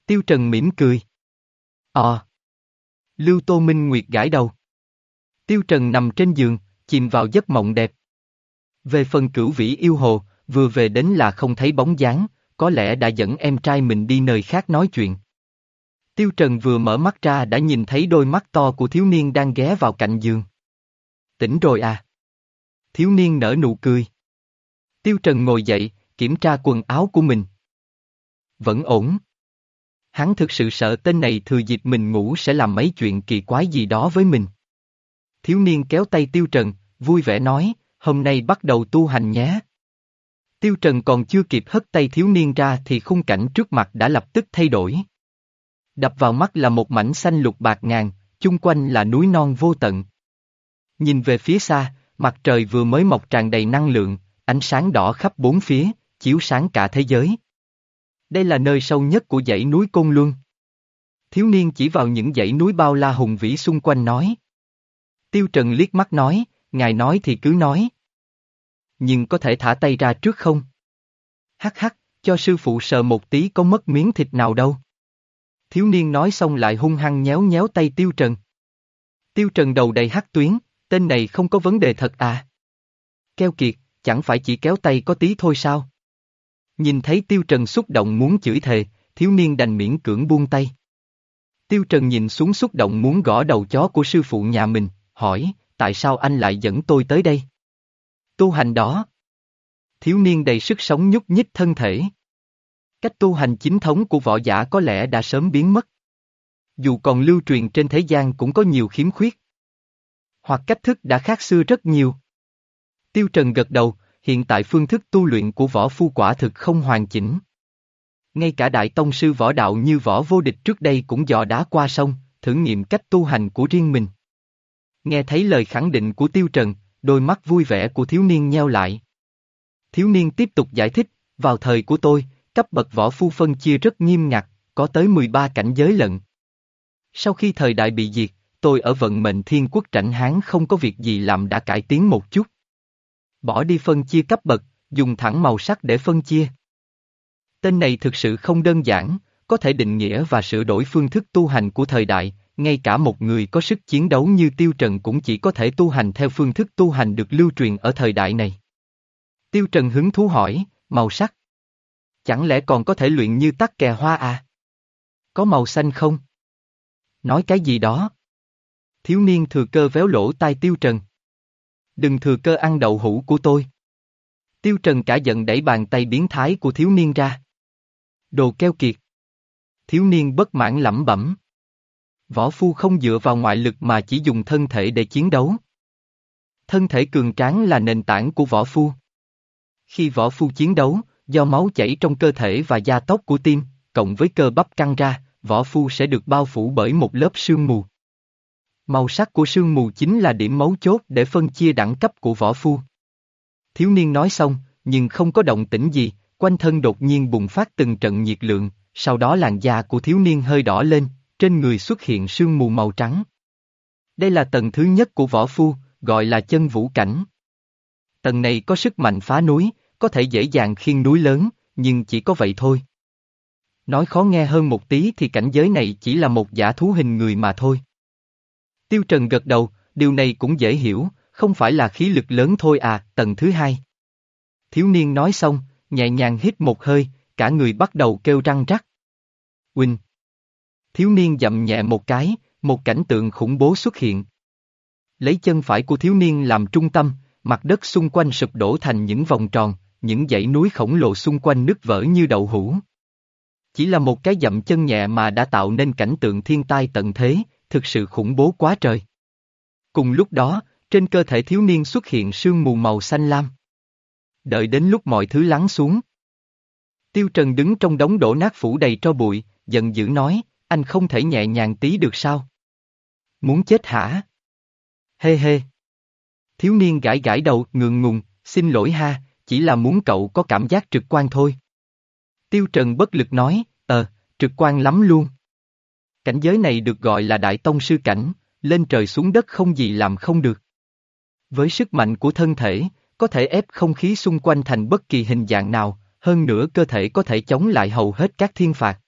Speaker 1: Tiêu Trần mỉm cười. Ờ. Lưu Tô Minh Nguyệt gãi đầu. Tiêu Trần nằm trên giường, chìm vào giấc mộng đẹp. Về phần cửu vĩ yêu hồ, vừa về đến là không thấy bóng dáng, có lẽ đã dẫn em trai mình đi nơi khác nói chuyện. Tiêu Trần vừa mở mắt ra đã nhìn thấy đôi mắt to của thiếu niên đang ghé vào cạnh giường. Tỉnh rồi à? Thiếu niên nở nụ cười. Tiêu Trần ngồi dậy, kiểm tra quần áo của mình. Vẫn ổn. Hắn thực sự sợ tên này thừa dịp mình ngủ sẽ làm mấy chuyện kỳ quái gì đó với mình. Thiếu niên kéo tay Tiêu Trần, vui vẻ nói, hôm nay bắt đầu tu hành nhé. Tiêu Trần còn chưa kịp hất tay thiếu niên ra thì khung cảnh trước mặt đã lập tức thay đổi. Đập vào mắt là một mảnh xanh lục bạc ngàn, chung quanh là núi non vô tận. Nhìn về phía xa, mặt trời vừa mới mọc tràn đầy năng lượng, ánh sáng đỏ khắp bốn phía, chiếu sáng cả thế giới. Đây là nơi sâu nhất của dãy núi Côn Luân. Thiếu niên chỉ vào những dãy núi bao la hùng vĩ xung quanh nói. Tiêu Trần liếc mắt nói, ngài nói thì cứ nói. Nhưng có thể thả tay ra trước không? Hắc hắc, cho sư phụ sờ một tí có mất miếng thịt nào đâu. Thiếu niên nói xong lại hung hăng nhéo nhéo tay Tiêu Trần. Tiêu Trần đầu đầy hắc tuyến, tên này không có vấn đề thật à? Keo kiệt, chẳng phải chỉ kéo tay có tí thôi sao? Nhìn thấy Tiêu Trần xúc động muốn chửi thề, thiếu niên đành miễn cưỡng buông tay. Tiêu Trần nhìn xuống xúc động muốn gõ đầu chó của sư phụ nhà mình, hỏi, tại sao anh lại dẫn tôi tới đây? Tu hành đó. Thiếu niên đầy sức sống nhúc nhích thân thể. Cách tu hành chính thống của võ giả có lẽ đã sớm biến mất. Dù còn lưu truyền trên thế gian cũng có nhiều khiếm khuyết. Hoặc cách thức đã khác xưa rất nhiều. Tiêu Trần gật đầu, hiện tại phương thức tu luyện của võ phu quả thực không hoàn chỉnh. Ngay cả đại tông sư võ đạo như võ vô địch trước đây cũng dò đá qua sông, thử nghiệm cách tu hành của riêng mình. Nghe thấy lời khẳng định của Tiêu Trần, đôi mắt vui vẻ của thiếu niên nheo lại. Thiếu niên tiếp tục giải thích, vào thời của tôi, cấp bậc võ phu phân chia rất nghiêm ngặt, có tới 13 cảnh giới lận. Sau khi thời đại bị diệt, tôi ở vận mệnh thiên quốc trảnh hán không có việc gì làm đã cải tiến một chút. Bỏ đi phân chia cấp bậc, dùng thẳng màu sắc để phân chia. Tên này thực sự không đơn giản, có thể định nghĩa và sửa đổi phương thức tu hành của thời đại, ngay cả một người có sức chiến đấu như Tiêu Trần cũng chỉ có thể tu hành theo phương thức tu hành được lưu truyền ở thời đại này. Tiêu Trần hứng thú hỏi, màu sắc. Chẳng lẽ còn có thể luyện như tắc kè hoa à? Có màu xanh không? Nói cái gì đó? Thiếu niên thừa cơ véo lỗ tai Tiêu Trần. Đừng thừa cơ ăn đậu hũ của tôi. Tiêu Trần cả giận đẩy bàn tay biến thái của thiếu niên ra. Đồ keo kiệt. Thiếu niên bất mãn lẩm bẩm. Võ phu không dựa vào ngoại lực mà chỉ dùng thân thể để chiến đấu. Thân thể cường tráng là nền tảng của võ phu. Khi võ phu chiến đấu, do máu chảy trong cơ thể và da tóc của tim, cộng với cơ bắp căng ra, võ phu sẽ được bao phủ bởi một lớp sương mù. Màu sắc của sương mù chính là điểm mấu chốt để phân chia đẳng cấp của võ phu. Thiếu niên nói xong, nhưng không có động tĩnh gì, quanh thân đột nhiên bùng phát từng trận nhiệt lượng, sau đó làn da của thiếu niên hơi đỏ lên, trên người xuất hiện sương mù màu trắng. Đây là tầng thứ nhất của võ phu, gọi là chân vũ cảnh. Tầng này có sức mạnh phá núi, có thể dễ dàng khiêng núi lớn, nhưng chỉ có vậy thôi. Nói khó nghe hơn một tí thì cảnh giới này chỉ là một giả thú hình người mà thôi. Tiêu Trần gật đầu, điều này cũng dễ hiểu, không phải là khí lực lớn thôi à, tầng thứ hai. Thiếu niên nói xong, nhẹ nhàng hít một hơi, cả người bắt đầu kêu răng rắc. Quỳnh. Thiếu niên dậm nhẹ một cái, một cảnh tượng khủng bố xuất hiện. Lấy chân phải của thiếu niên làm trung tâm, mặt đất xung quanh sụp đổ thành những vòng tròn, những dãy núi khổng lồ xung quanh nứt vỡ như đậu hũ. Chỉ là một cái dậm chân nhẹ mà đã tạo nên cảnh tượng thiên tai tận thế, thực sự khủng bố quá trời. Cùng lúc đó, trên cơ thể thiếu niên xuất hiện sương mù màu xanh lam. Đợi đến lúc mọi thứ lắng xuống. Tiêu Trần đứng trong đống đổ nát phủ đầy tro bụi, giận dữ nói, anh không thể nhẹ nhàng tí được sao? Muốn chết hả? Hê hê. Thiếu niên gãi gãi đầu, ngượng ngùng, xin lỗi ha, chỉ là muốn cậu có cảm giác trực quan thôi. Tiêu Trần bất lực nói, ờ, trực quan lắm luôn. Cảnh giới này được gọi là Đại Tông Sư Cảnh, lên trời xuống đất không gì làm không được. Với sức mạnh của thân thể, có thể ép không khí xung quanh thành bất kỳ hình dạng nào, hơn nữa cơ thể có thể chống lại hầu hết các thiên phạt.